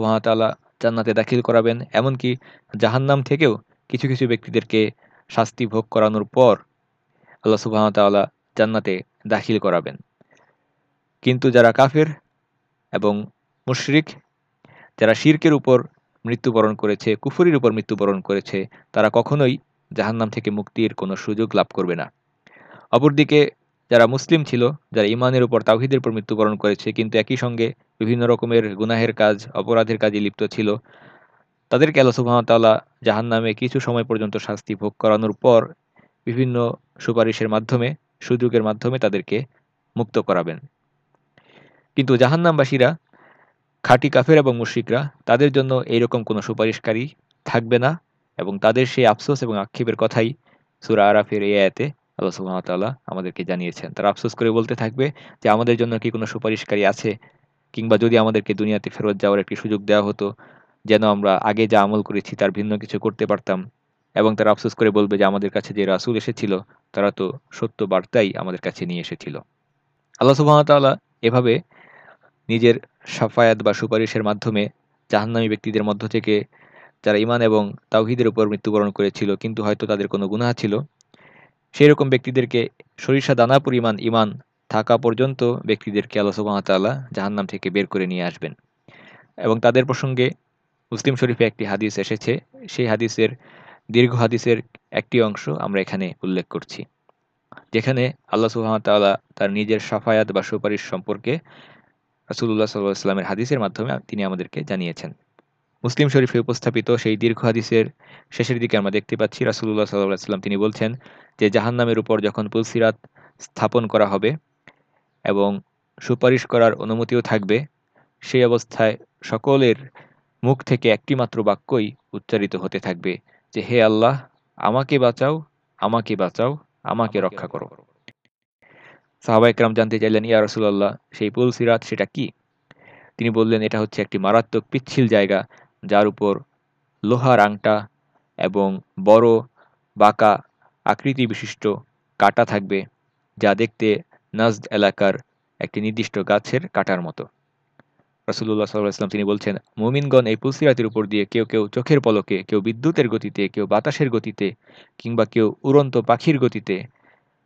জান্নাতে দাখিল করাবেন। এমনকি জাহান্নাম থেকেও কিছু কিছু ব্যক্তিদেরকে শাস্তি ভোগ করানোর পর আল্লাহ সুবাহতাল্লাহ জান্নাতে দাখিল করাবেন। কিন্তু যারা কাফের এবং মুশরিক, যারা শির্কের উপর মৃত্যুবরণ করেছে, কুফুরির উপর মৃত্যুবরণ করেছে, তারা কখনোই জাহান্নাম থেকে মুক্তির কোনো সুযোগ লাভ করবে না। অপরদিকে যারা মুসলিম ছিল, যারা ইমানের উপর, তাওহিদের উপর মৃত্যুবরণ করেছে, কিন্তু একই সঙ্গে বিভিন্ন রকমের গুনাহের কাজ, অপরাধের কাজে লিপ্ত ছিল, তাদেরকে আল্লাহ সুবাহতাল্লাহ জাহান নামে কিছু সময় পর্যন্ত শাস্তি ভোগ করানোর পর বিভিন্ন সুপারিশের মাধ্যমে, সুযোগের মাধ্যমে তাদেরকে মুক্ত করাবেন। কিন্তু জাহান্নামবাসীরা, খাঁটি কাফের এবং মুশ্রিকরা, তাদের জন্য এইরকম কোনো সুপারিশকারী থাকবে না এবং তাদের সেই আফসোস এবং আক্ষেপের কথাই সুরা আরাফের এই আয়াতে আল্লাহ সুহামতাল্লাহ আমাদেরকে জানিয়েছেন। তারা আফসোস করে বলতে থাকবে যে আমাদের জন্য কি কোনো সুপারিশকারী আছে? কিংবা যদি আমাদেরকে দুনিয়াতে ফেরত যাওয়ার একটি সুযোগ দেওয়া হতো, যেন আমরা আগে যা আমল করেছি তার ভিন্ন কিছু করতে পারতাম। এবং তারা আফসোস করে বলবে যে আমাদের কাছে যে রাসুল এসেছিল, তারা তো সত্য বার্তাই আমাদের কাছে নিয়ে এসেছিল। আল্লাহ সুবাহতাল্লাহ এভাবে নিজের সাফায়াত বা সুপারিশের মাধ্যমে জাহান্নামী ব্যক্তিদের মধ্য থেকে যারা ইমান এবং তাওহিদের উপর মৃত্যুবরণ করেছিল, কিন্তু হয়তো তাদের কোনো গুনাহ ছিল। সেই রকম ব্যক্তিদেরকে সরিষা দানা পরিমাণ ইমান থাকা পর্যন্ত ব্যক্তিদেরকে আল্লাহ সুবাহতাল্লাহ জাহান্নাম থেকে বের করে নিয়ে আসবেন। এবং তাদের প্রসঙ্গে মুসলিম শরীফে একটি হাদিস এসেছে। সেই হাদিসের দীর্ঘ হাদিসের একটি অংশ আমরা এখানে উল্লেখ করছি, যেখানে আল্লাহ সুহামতাল্লাহ তার নিজের সাফায়াত বা সুপারিশ সম্পর্কে রাসুল্লাহ সাল্লাহ ইসলামের হাদিসের মাধ্যমে তিনি আমাদেরকে জানিয়েছেন। মুসলিম শরীফে উপস্থাপিত সেই দীর্ঘ হাদিসের শেষের দিকে আমরা দেখতে পাচ্ছি রাসুল্লাহ সাল্লাহ সাল্লাম তিনি বলছেন যে জাহান্নামের উপর যখন পুলসিরাত স্থাপন করা হবে এবং সুপারিশ করার অনুমতিও থাকবে সেই অবস্থায় সকলের মুখ থেকে একটি মাত্র বাক্যই উচ্চারিত হতে থাকবে যে হে আল্লাহ আমাকে বাঁচাও আমাকে বাঁচাও আমাকে রক্ষা করো। সাহাবা একরাম জানতে চাইলেন ইয়া রসুল্লাহ সেই পুলসিরাত সেটা কি? তিনি বললেন এটা হচ্ছে একটি মারাত্মক পিচ্ছিল জায়গা যার উপর লোহার আংটা এবং বড় বাঁকা আকৃতি বিশিষ্ট কাটা থাকবে যা দেখতে নাজদ এলাকার একটি নির্দিষ্ট গাছের কাটার মতো। রাসুল্লাহ সাল্লাম তিনি বলছেন, মুমিনগণ এই পুলসিরাতের উপর দিয়ে কেউ কেউ চোখের পলকে, কেউ বিদ্যুতের গতিতে, কেউ বাতাসের গতিতে, কিংবা কেউ উড়ন্ত পাখির গতিতে,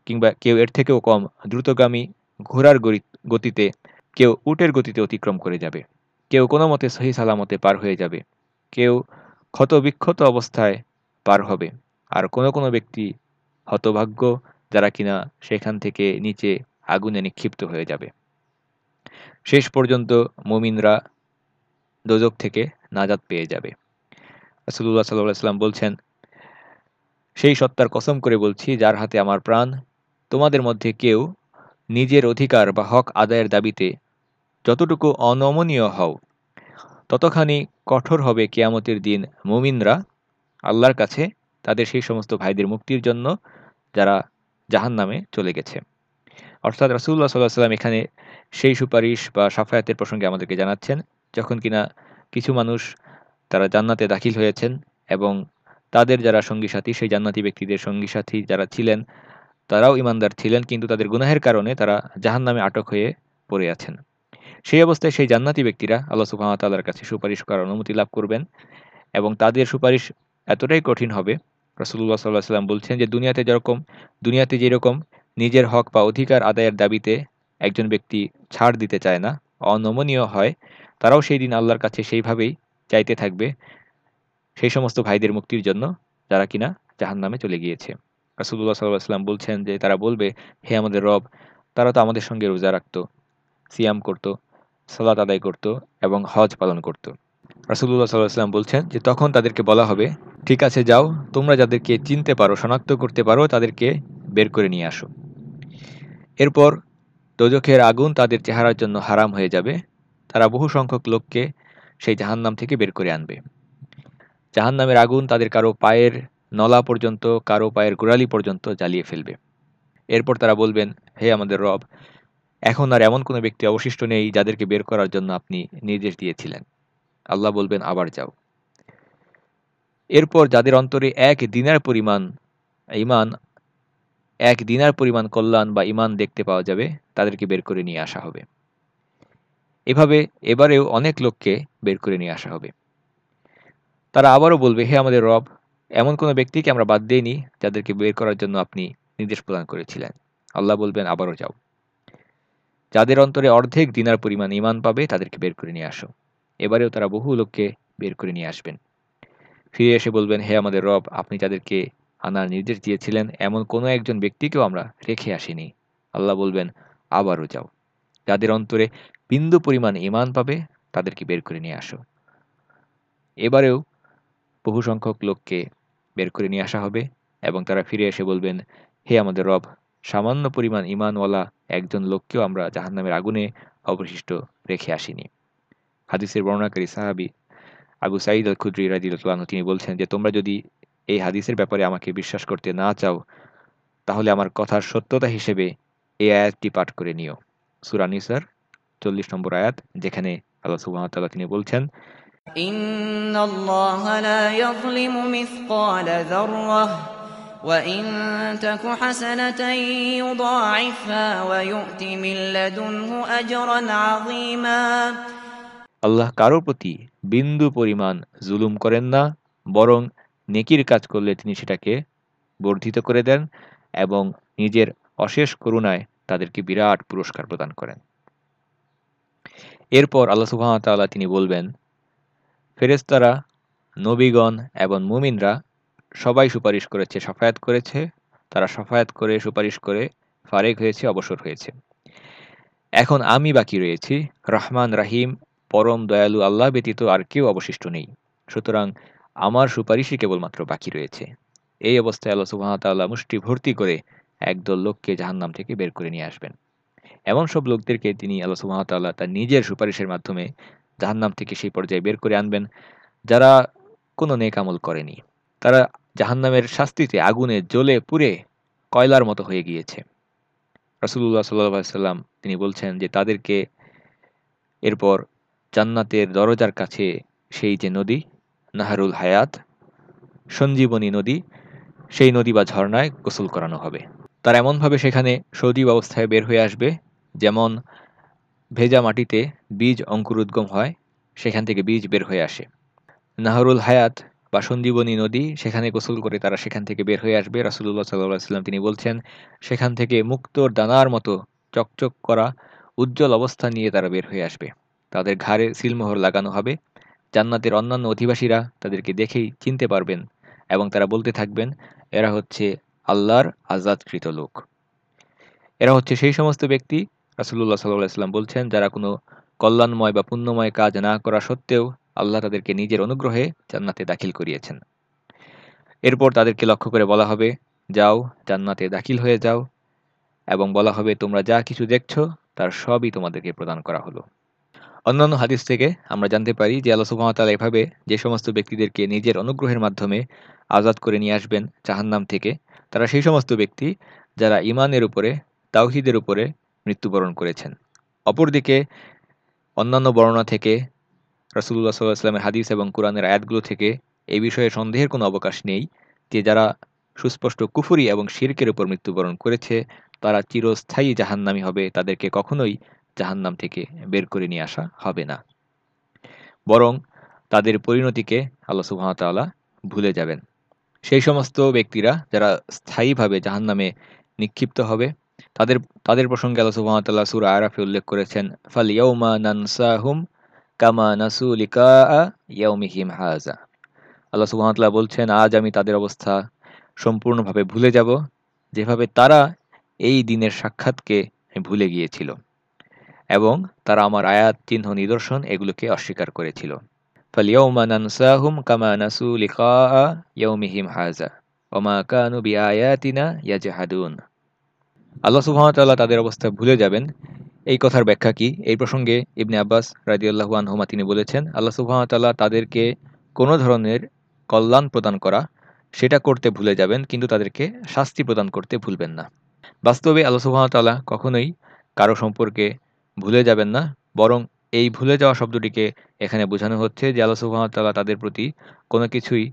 কিংবা কেউ এর থেকেও কম দ্রুতগামী ঘোড়ার গতিতে, কেউ উটের গতিতে অতিক্রম করে যাবে। কেউ কোনো মতে সহি সালামতে পার হয়ে যাবে। কেউ ক্ষত বিক্ষত অবস্থায় পার হবে। আর কোনো কোনো ব্যক্তি হতভাগ্য যারা কিনা সেখান থেকে নিচে আগুনে নিক্ষিপ্ত হয়ে যাবে। শেষ পর্যন্ত মুমিনরা দোজক থেকে নাজাদ পেয়ে যাবে। রাসুল্লাহ সাল্লাহ সাল্লাম বলছেন, সেই সত্তার কসম করে বলছি, যার হাতে আমার প্রাণ, তোমাদের মধ্যে কেউ নিজের অধিকার বা হক আদায়ের দাবিতে যতটুকু অনমনীয় হও, ততখানি কঠোর হবে কেয়ামতের দিন মুমিনরা আল্লাহর কাছে তাদের সেই সমস্ত ভাইদের মুক্তির জন্য যারা জাহান নামে চলে গেছে। অর্থাৎ রাসুল্লাহ সাল্লাহ সাল্লাম এখানে সেই সুপারিশ বা সাফায়াতের প্রসঙ্গে আমাদেরকে জানাচ্ছেন, যখন কিনা কিছু মানুষ তারা জান্নাতে দাখিল হয়েছেন এবং তাদের যারা সঙ্গী সাথী সেই জান্নাতি ব্যক্তিদের সঙ্গী সাথী যারা ছিলেন, তারাও ইমানদার ছিলেন, কিন্তু তাদের গুনাহের কারণে তারা জাহান নামে আটক হয়ে পড়ে আছেন। সেই অবস্থায় সেই জান্নাতি ব্যক্তিরা আল্লাহ সুবাহতাল্লার কাছে সুপারিশ করার অনুমতি লাভ করবেন এবং তাদের সুপারিশ এতটাই কঠিন হবে রসুল্লাহ সাল্লাহ সাল্লাম বলছেন যে, দুনিয়াতে যেরকম দুনিয়াতে যেরকম নিজের হক বা অধিকার আদায়ের দাবিতে একজন ব্যক্তি ছাড় দিতে চায় না, অনমনীয় হয়, তারাও সেই দিন আল্লাহর কাছে সেইভাবেই চাইতে থাকবে সেই সমস্ত ভাইদের মুক্তির জন্য যারা কিনা জাহান নামে চলে গিয়েছে। রাসুল্লাহ সাল্লাম বলছেন যে, তারা বলবে, হে আমাদের রব, তারা তো আমাদের সঙ্গে রোজা রাখত, সিয়াম করত, সালাত আদায় করত এবং হজ পালন করত। রাসুল্লাহ সাল্লাম বলছেন যে তখন তাদেরকে বলা হবে, ঠিক আছে, যাও, তোমরা যাদেরকে চিনতে পারো, শনাক্ত করতে পারো, তাদেরকে বের করে নিয়ে আসো। এরপর দোজখের আগুন তাদের চেহারার জন্য হারাম হয়ে যাবে। তারা বহু সংখ্যক লোককে সেই জাহান্নাম থেকে বের করে আনবে। জাহান্নামের আগুন তাদের কারও পায়ের নলা পর্যন্ত, কারও পায়ের গোড়ালি পর্যন্ত জ্বালিয়ে ফেলবে। এরপর তারা বলবেন, হে আমাদের রব, এখন আর এমন কোনো ব্যক্তি অবশিষ্ট নেই যাদেরকে বের করার জন্য আপনি নির্দেশ দিয়েছিলেন। আল্লাহ বলবেন, আবার যাও। এরপর যাদের অন্তরে এক দিনার পরিমাণ ইমান এক দিনার পরিমাণ কল্যাণ বা ইমান দেখতে পাওয়া যাবে, তাদেরকে বের করে নিয়ে আসা হবে। এভাবে এবারেও অনেক লোককে বের করে নিয়ে আসা হবে। তারা আবারও বলবে, হে আমাদের রব, এমন কোনো ব্যক্তিকে আমরা বাদ দিইনি যাদেরকে বের করার জন্য আপনি নির্দেশ প্রদান করেছিলেন। আল্লাহ বলবেন, আবারও যাও। যাদের অন্তরে অর্ধেক দিনার পরিমাণ ইমান পাবে, তাদেরকে বের করে নিয়ে আসো। এবারেও তারা বহু লোককে বের করে নিয়ে আসবেন। ফিরে এসে বলবেন, হে আমাদের রব, আপনি যাদেরকে আনার নির্দেশ দিয়েছিলেন, এমন কোনো একজন ব্যক্তিকেও আমরা রেখে আসিনি। আল্লাহ বলবেন, আবারও যাও। যাদের অন্তরে বিন্দু পরিমাণ ইমান পাবে, তাদেরকে বের করে নিয়ে আসো। এবারেও বহু সংখ্যক লোককে বের করে নিয়ে আসা হবে এবং তারা ফিরে এসে বলবেন, হে আমাদের রব, সামান্য পরিমাণ ইমানওয়ালা একজন লোককেও আমরা জাহান্নামের আগুনে অবশিষ্ট রেখে আসিনি। হাদিসের বর্ণাকারী সাহাবি আবু সাইদ আল খুদ্রি রাজিউল্লাহ তিনি বলছেন যে তোমরা যদি এই হাদিসের ব্যাপারে আমাকে বিশ্বাস করতে না চাও তাহলে আমার কথার সত্যতা হিসেবে এই আয়াতটি পাঠ করে নিও সূরা নিসার 40 নম্বর আয়াত যেখানে আল্লাহ সুবহানাহু ওয়া তাআলা তিনি বলছেন إن الله لا يظلم مثقال ذرة وإن تك حسنة يضاعفها ويؤت من لدنه أجرا عظيما আল্লাহ কারও প্রতি বিন্দু পরিমাণ জুলুম করেন না, বরং নেকির কাজ করলে তিনি সেটাকে বর্ধিত করে দেন এবং নিজের অশেষ করুণায় তাদেরকে বিরাট পুরস্কার প্রদান করেন। এরপর আল্লাহ ওয়া তিনি বলবেন ফেরেস্তারা নবীগণ এবং মুমিনরা সবাই সুপারিশ করেছে, সাফায়াত করেছে। তারা সাফায়াত করে, সুপারিশ করে ফারেক হয়েছে, অবসর হয়েছে। এখন আমি বাকি রয়েছি, রহমান রাহিম পরম দয়ালু আল্লাহ ব্যতীত আর কেউ অবশিষ্ট নেই। সুতরাং আমার সুপারিশই কেবলমাত্র বাকি রয়েছে। এই অবস্থায় আল্লাহ সুবাহতাল্লাহ মুষ্টি ভর্তি করে একদল লোককে জাহান্নাম থেকে বের করে নিয়ে আসবেন। এমন সব লোকদেরকে তিনি আল্লাহ সুবাহতাল্লাহ তার নিজের সুপারিশের মাধ্যমে জাহান্নাম থেকে সেই পর্যায়ে বের করে আনবেন, যারা কোনো নেক আমল করেনি। তারা জাহান্নামের শাস্তিতে আগুনে জ্বলে পুড়ে কয়লার মতো হয়ে গিয়েছে। রাসুল্লাহ সাল্লাহ সাল্লাম তিনি বলছেন যে তাদেরকে এরপর জান্নাতের দরজার কাছে সেই যে নদী, নাহারুল হায়াত, সঞ্জীবনী নদী, সেই নদী বা ঝর্ণায় গোসল করানো হবে। তার এমনভাবে সেখানে সজীব অবস্থায় বের হয়ে আসবে, যেমন ভেজা মাটিতে বীজ অঙ্কুরোদ্গম হয়, সেখান থেকে বীজ বের হয়ে আসে। নাহরুল হায়াত বা সঞ্জীবনী নদী সেখানে গোসল করে তারা সেখান থেকে বের হয়ে আসবে। রাসুল্লাহ সাল্লাহ সাল্লাম তিনি বলছেন, সেখান থেকে মুক্তোর দানার মতো চকচক করা উজ্জ্বল অবস্থা নিয়ে তারা বের হয়ে আসবে। তাদের ঘাড়ে সিলমোহর লাগানো হবে। জান্নাতের অন্যান্য অধিবাসীরা তাদেরকে দেখেই চিনতে পারবেন এবং তারা বলতে থাকবেন, এরা হচ্ছে আল্লাহর আজাদকৃত লোক। এরা হচ্ছে সেই সমস্ত ব্যক্তি রাসুল্লাহ সাল্লাহ সাল্লাম বলছেন, যারা কোনো কল্যাণময় বা পুণ্যময় কাজ না করা সত্ত্বেও আল্লাহ তাদেরকে নিজের অনুগ্রহে জান্নাতে দাখিল করিয়েছেন। এরপর তাদেরকে লক্ষ্য করে বলা হবে, যাও, জান্নাতে দাখিল হয়ে যাও। এবং বলা হবে, তোমরা যা কিছু দেখছ, তার সবই তোমাদেরকে প্রদান করা হলো। অন্যান্য হাদিস থেকে আমরা জানতে পারি যে আল্লাহ সুহামতাল এভাবে যে সমস্ত ব্যক্তিদেরকে নিজের অনুগ্রহের মাধ্যমে আজাদ করে নিয়ে আসবেন জাহান্নাম থেকে, তারা সেই সমস্ত ব্যক্তি যারা ইমানের উপরে, তাওহিদের উপরে মৃত্যুবরণ করেছেন। অপরদিকে অন্যান্য বর্ণনা থেকে রাসুল্লাহ সাল্লাহামের হাদিস এবং কোরআনের আয়াতগুলো থেকে এই বিষয়ে সন্দেহের কোনো অবকাশ নেই যে যারা সুস্পষ্ট কুফুরি এবং শির্কের উপর মৃত্যুবরণ করেছে, তারা চিরস্থায়ী জাহান্নামি হবে, তাদেরকে কখনোই জাহান্নাম থেকে বের করে নিয়ে আসা হবে না। বরং তাদের পরিণতিকে আল্লাহ সুহামতাল্লাহ ভুলে যাবেন। সেই সমস্ত ব্যক্তিরা যারা স্থায়ীভাবে জাহান্নামে নিক্ষিপ্ত হবে, তাদের তাদের প্রসঙ্গে আল্লাহ সুহামতাল্লাহ সুর আরাফে উল্লেখ করেছেন ফাল ইয়ৌমা নানসাহুম কামা নাসু লিকা ইয়াউমিহিম হাজা আল্লাহ সুহামতাল্লাহ বলছেন, আজ আমি তাদের অবস্থা সম্পূর্ণভাবে ভুলে যাব, যেভাবে তারা এই দিনের সাক্ষাৎকে ভুলে গিয়েছিল। এবং তারা আমার আয়াত, চিহ্ন, নিদর্শন এগুলোকে অস্বীকার করেছিল। ফালিয়াউমা নানসাহুম কামা লিকা আল্লাহ সুবহানাহু তাদের অবস্থা ভুলে যাবেন। এই কথার ব্যাখ্যা কি? এই প্রসঙ্গে ইবনে আব্বাস রাদিয়াল্লাহু আনহুমা তিনি বলেছেন, আল্লাহ সুবহানাহু তাদেরকে কোনো ধরনের কল্যাণ প্রদান করা, সেটা করতে ভুলে যাবেন, কিন্তু তাদেরকে শাস্তি প্রদান করতে ভুলবেন না। বাস্তবে আল্লাহ সুবহানাহু কখনোই কারও সম্পর্কে ভুলে যাবেন না। বরং এই ভুলে যাওয়া শব্দটিকে এখানে বোঝানো হচ্ছে যে আল্লাহ সুহামতাল্লাহ তাদের প্রতি কোনো কিছুই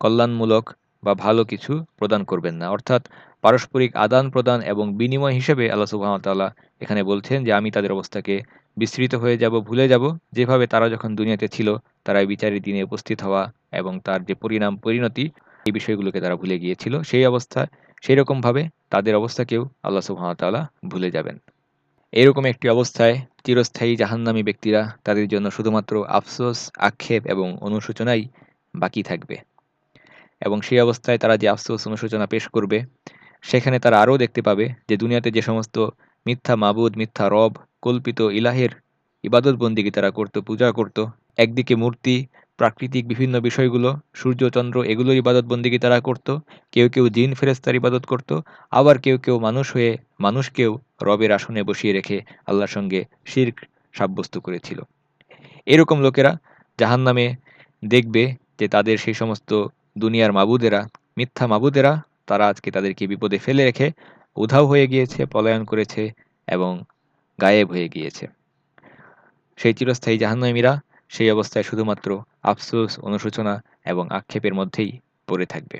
কল্যাণমূলক বা ভালো কিছু প্রদান করবেন না। অর্থাৎ পারস্পরিক আদান প্রদান এবং বিনিময় হিসেবে আল্লাহ সুহামতাল্লাহ এখানে বলছেন যে, আমি তাদের অবস্থাকে বিস্তৃত হয়ে যাব, ভুলে যাব। যেভাবে তারা যখন দুনিয়াতে ছিল, তারা এই বিচারের দিনে উপস্থিত হওয়া এবং তার যে পরিণাম, পরিণতি, এই বিষয়গুলোকে তারা ভুলে গিয়েছিল। সেই অবস্থা, সেই রকমভাবে তাদের অবস্থাকেও আল্লাহ সুহামতাল্লাহ ভুলে যাবেন। এরকম একটি অবস্থায় চিরস্থায়ী জাহান্নামী ব্যক্তিরা তাদের জন্য শুধুমাত্র আফসোস, আক্ষেপ এবং অনুশোচনাই বাকি থাকবে। এবং সেই অবস্থায় তারা যে আফসোস, অনুশোচনা পেশ করবে, সেখানে তারা আরও দেখতে পাবে যে দুনিয়াতে যে সমস্ত মিথ্যা মাবুদ, মিথ্যা রব, কল্পিত ইলাহের ইবাদত বন্দিকে তারা করত, পূজা করত, একদিকে মূর্তি প্রাকৃতিক বিভিন্ন বিষয়গুলো সূর্যচন্দ্র এগুলোর ইবাদত বন্দিকে তারা করত। কেউ কেউ জিন ফেরেস্তার ইবাদত করত, আবার কেউ কেউ মানুষ হয়ে মানুষকেও রবের আসনে বসিয়ে রেখে আল্লাহর সঙ্গে শির্ক সাব্যস্ত করেছিল। এরকম লোকেরা জাহান নামে দেখবে যে তাদের সেই সমস্ত দুনিয়ার মাবুদেরা, মিথ্যা মাবুদেরা, তারা আজকে তাদেরকে বিপদে ফেলে রেখে উধাও হয়ে গিয়েছে, পলায়ন করেছে এবং গায়েব হয়ে গিয়েছে। সেই চিরস্থায়ী জাহান্নামীরা সেই অবস্থায় শুধুমাত্র আফসোস অনুশোচনা এবং আক্ষেপের মধ্যেই পড়ে থাকবে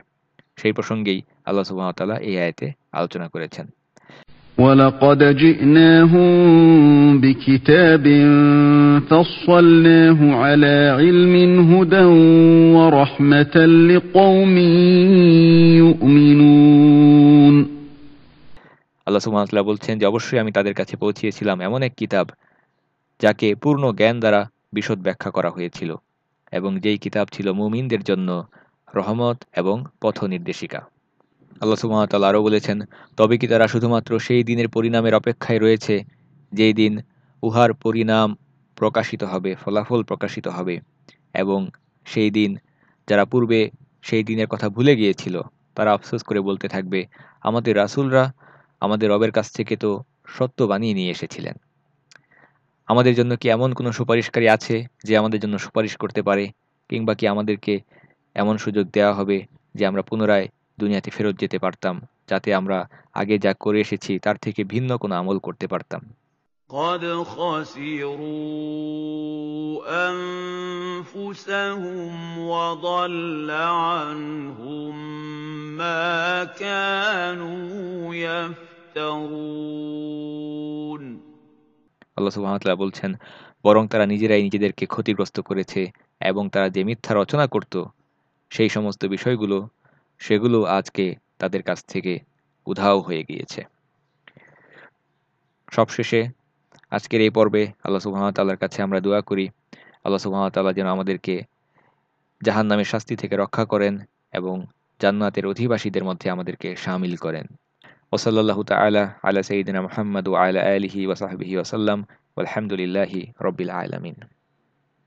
সেই প্রসঙ্গেই আল্লাহ সুবাহতাল্লাহ এই আয়তে আলোচনা করেছেন ولقد جئناهم بكتاب فصلناه على علم هدى ورحمة لقوم يؤمنون আল্লাহ সুবহানাহু বলছেন যে অবশ্যই আমি তাদের কাছে পৌঁছিয়েছিলাম এমন এক কিতাব যাকে পূর্ণ জ্ঞান দ্বারা বিশদ ব্যাখ্যা করা হয়েছিল এবং যেই কিতাব ছিল মুমিনদের জন্য রহমত এবং পথ নির্দেশিকা আল্লাহ সুবহানাহু আরও বলেছেন, তবে কি তারা শুধুমাত্র সেই দিনের পরিণামের অপেক্ষায় রয়েছে যেই দিন উহার পরিণাম প্রকাশিত হবে, ফলাফল প্রকাশিত হবে এবং সেই দিন যারা পূর্বে সেই দিনের কথা ভুলে গিয়েছিল, তারা আফসোস করে বলতে থাকবে, আমাদের রাসূলরা আমাদের রবের কাছ থেকে তো সত্য বানিয়ে নিয়ে এসেছিলেন। আমাদের জন্য কি এমন কোনো সুপারিশকারী আছে যে আমাদের জন্য সুপারিশ করতে পারে কিংবা কি আমাদেরকে এমন সুযোগ দেওয়া হবে যে আমরা পুনরায় দুনিয়াতে ফেরত যেতে পারতাম যাতে আমরা আগে যা করে এসেছি তার থেকে ভিন্ন কোনো আমল করতে পারতাম قد خسروا أنفسهم وضل عنهم ما كانوا يفترون আল্লাহ সুবহানাহু বলছেন, বরং তারা নিজেরাই নিজেদেরকে ক্ষতিগ্রস্ত করেছে এবং তারা যে মিথ্যা রচনা করত, সেই সমস্ত বিষয়গুলো, সেগুলো আজকে তাদের কাছ থেকে উধাও হয়ে গিয়েছে। সবশেষে, আজকের এই পর্বে আল্লাহ সুবাহতাল্লার কাছে আমরা দোয়া করি, আল্লাহ সুবাহতাল্লাহ যেন আমাদেরকে জাহান নামের শাস্তি থেকে রক্ষা করেন এবং জান্নাতের অধিবাসীদের মধ্যে আমাদেরকে সামিল করেন। ওসল্লাহ তালা আলা সঈদিনা মোহাম্মদ ও আলা আলহি ওসাহবিহি ওসাল্লাম আলহামদুলিল্লাহি রবিল আলমিন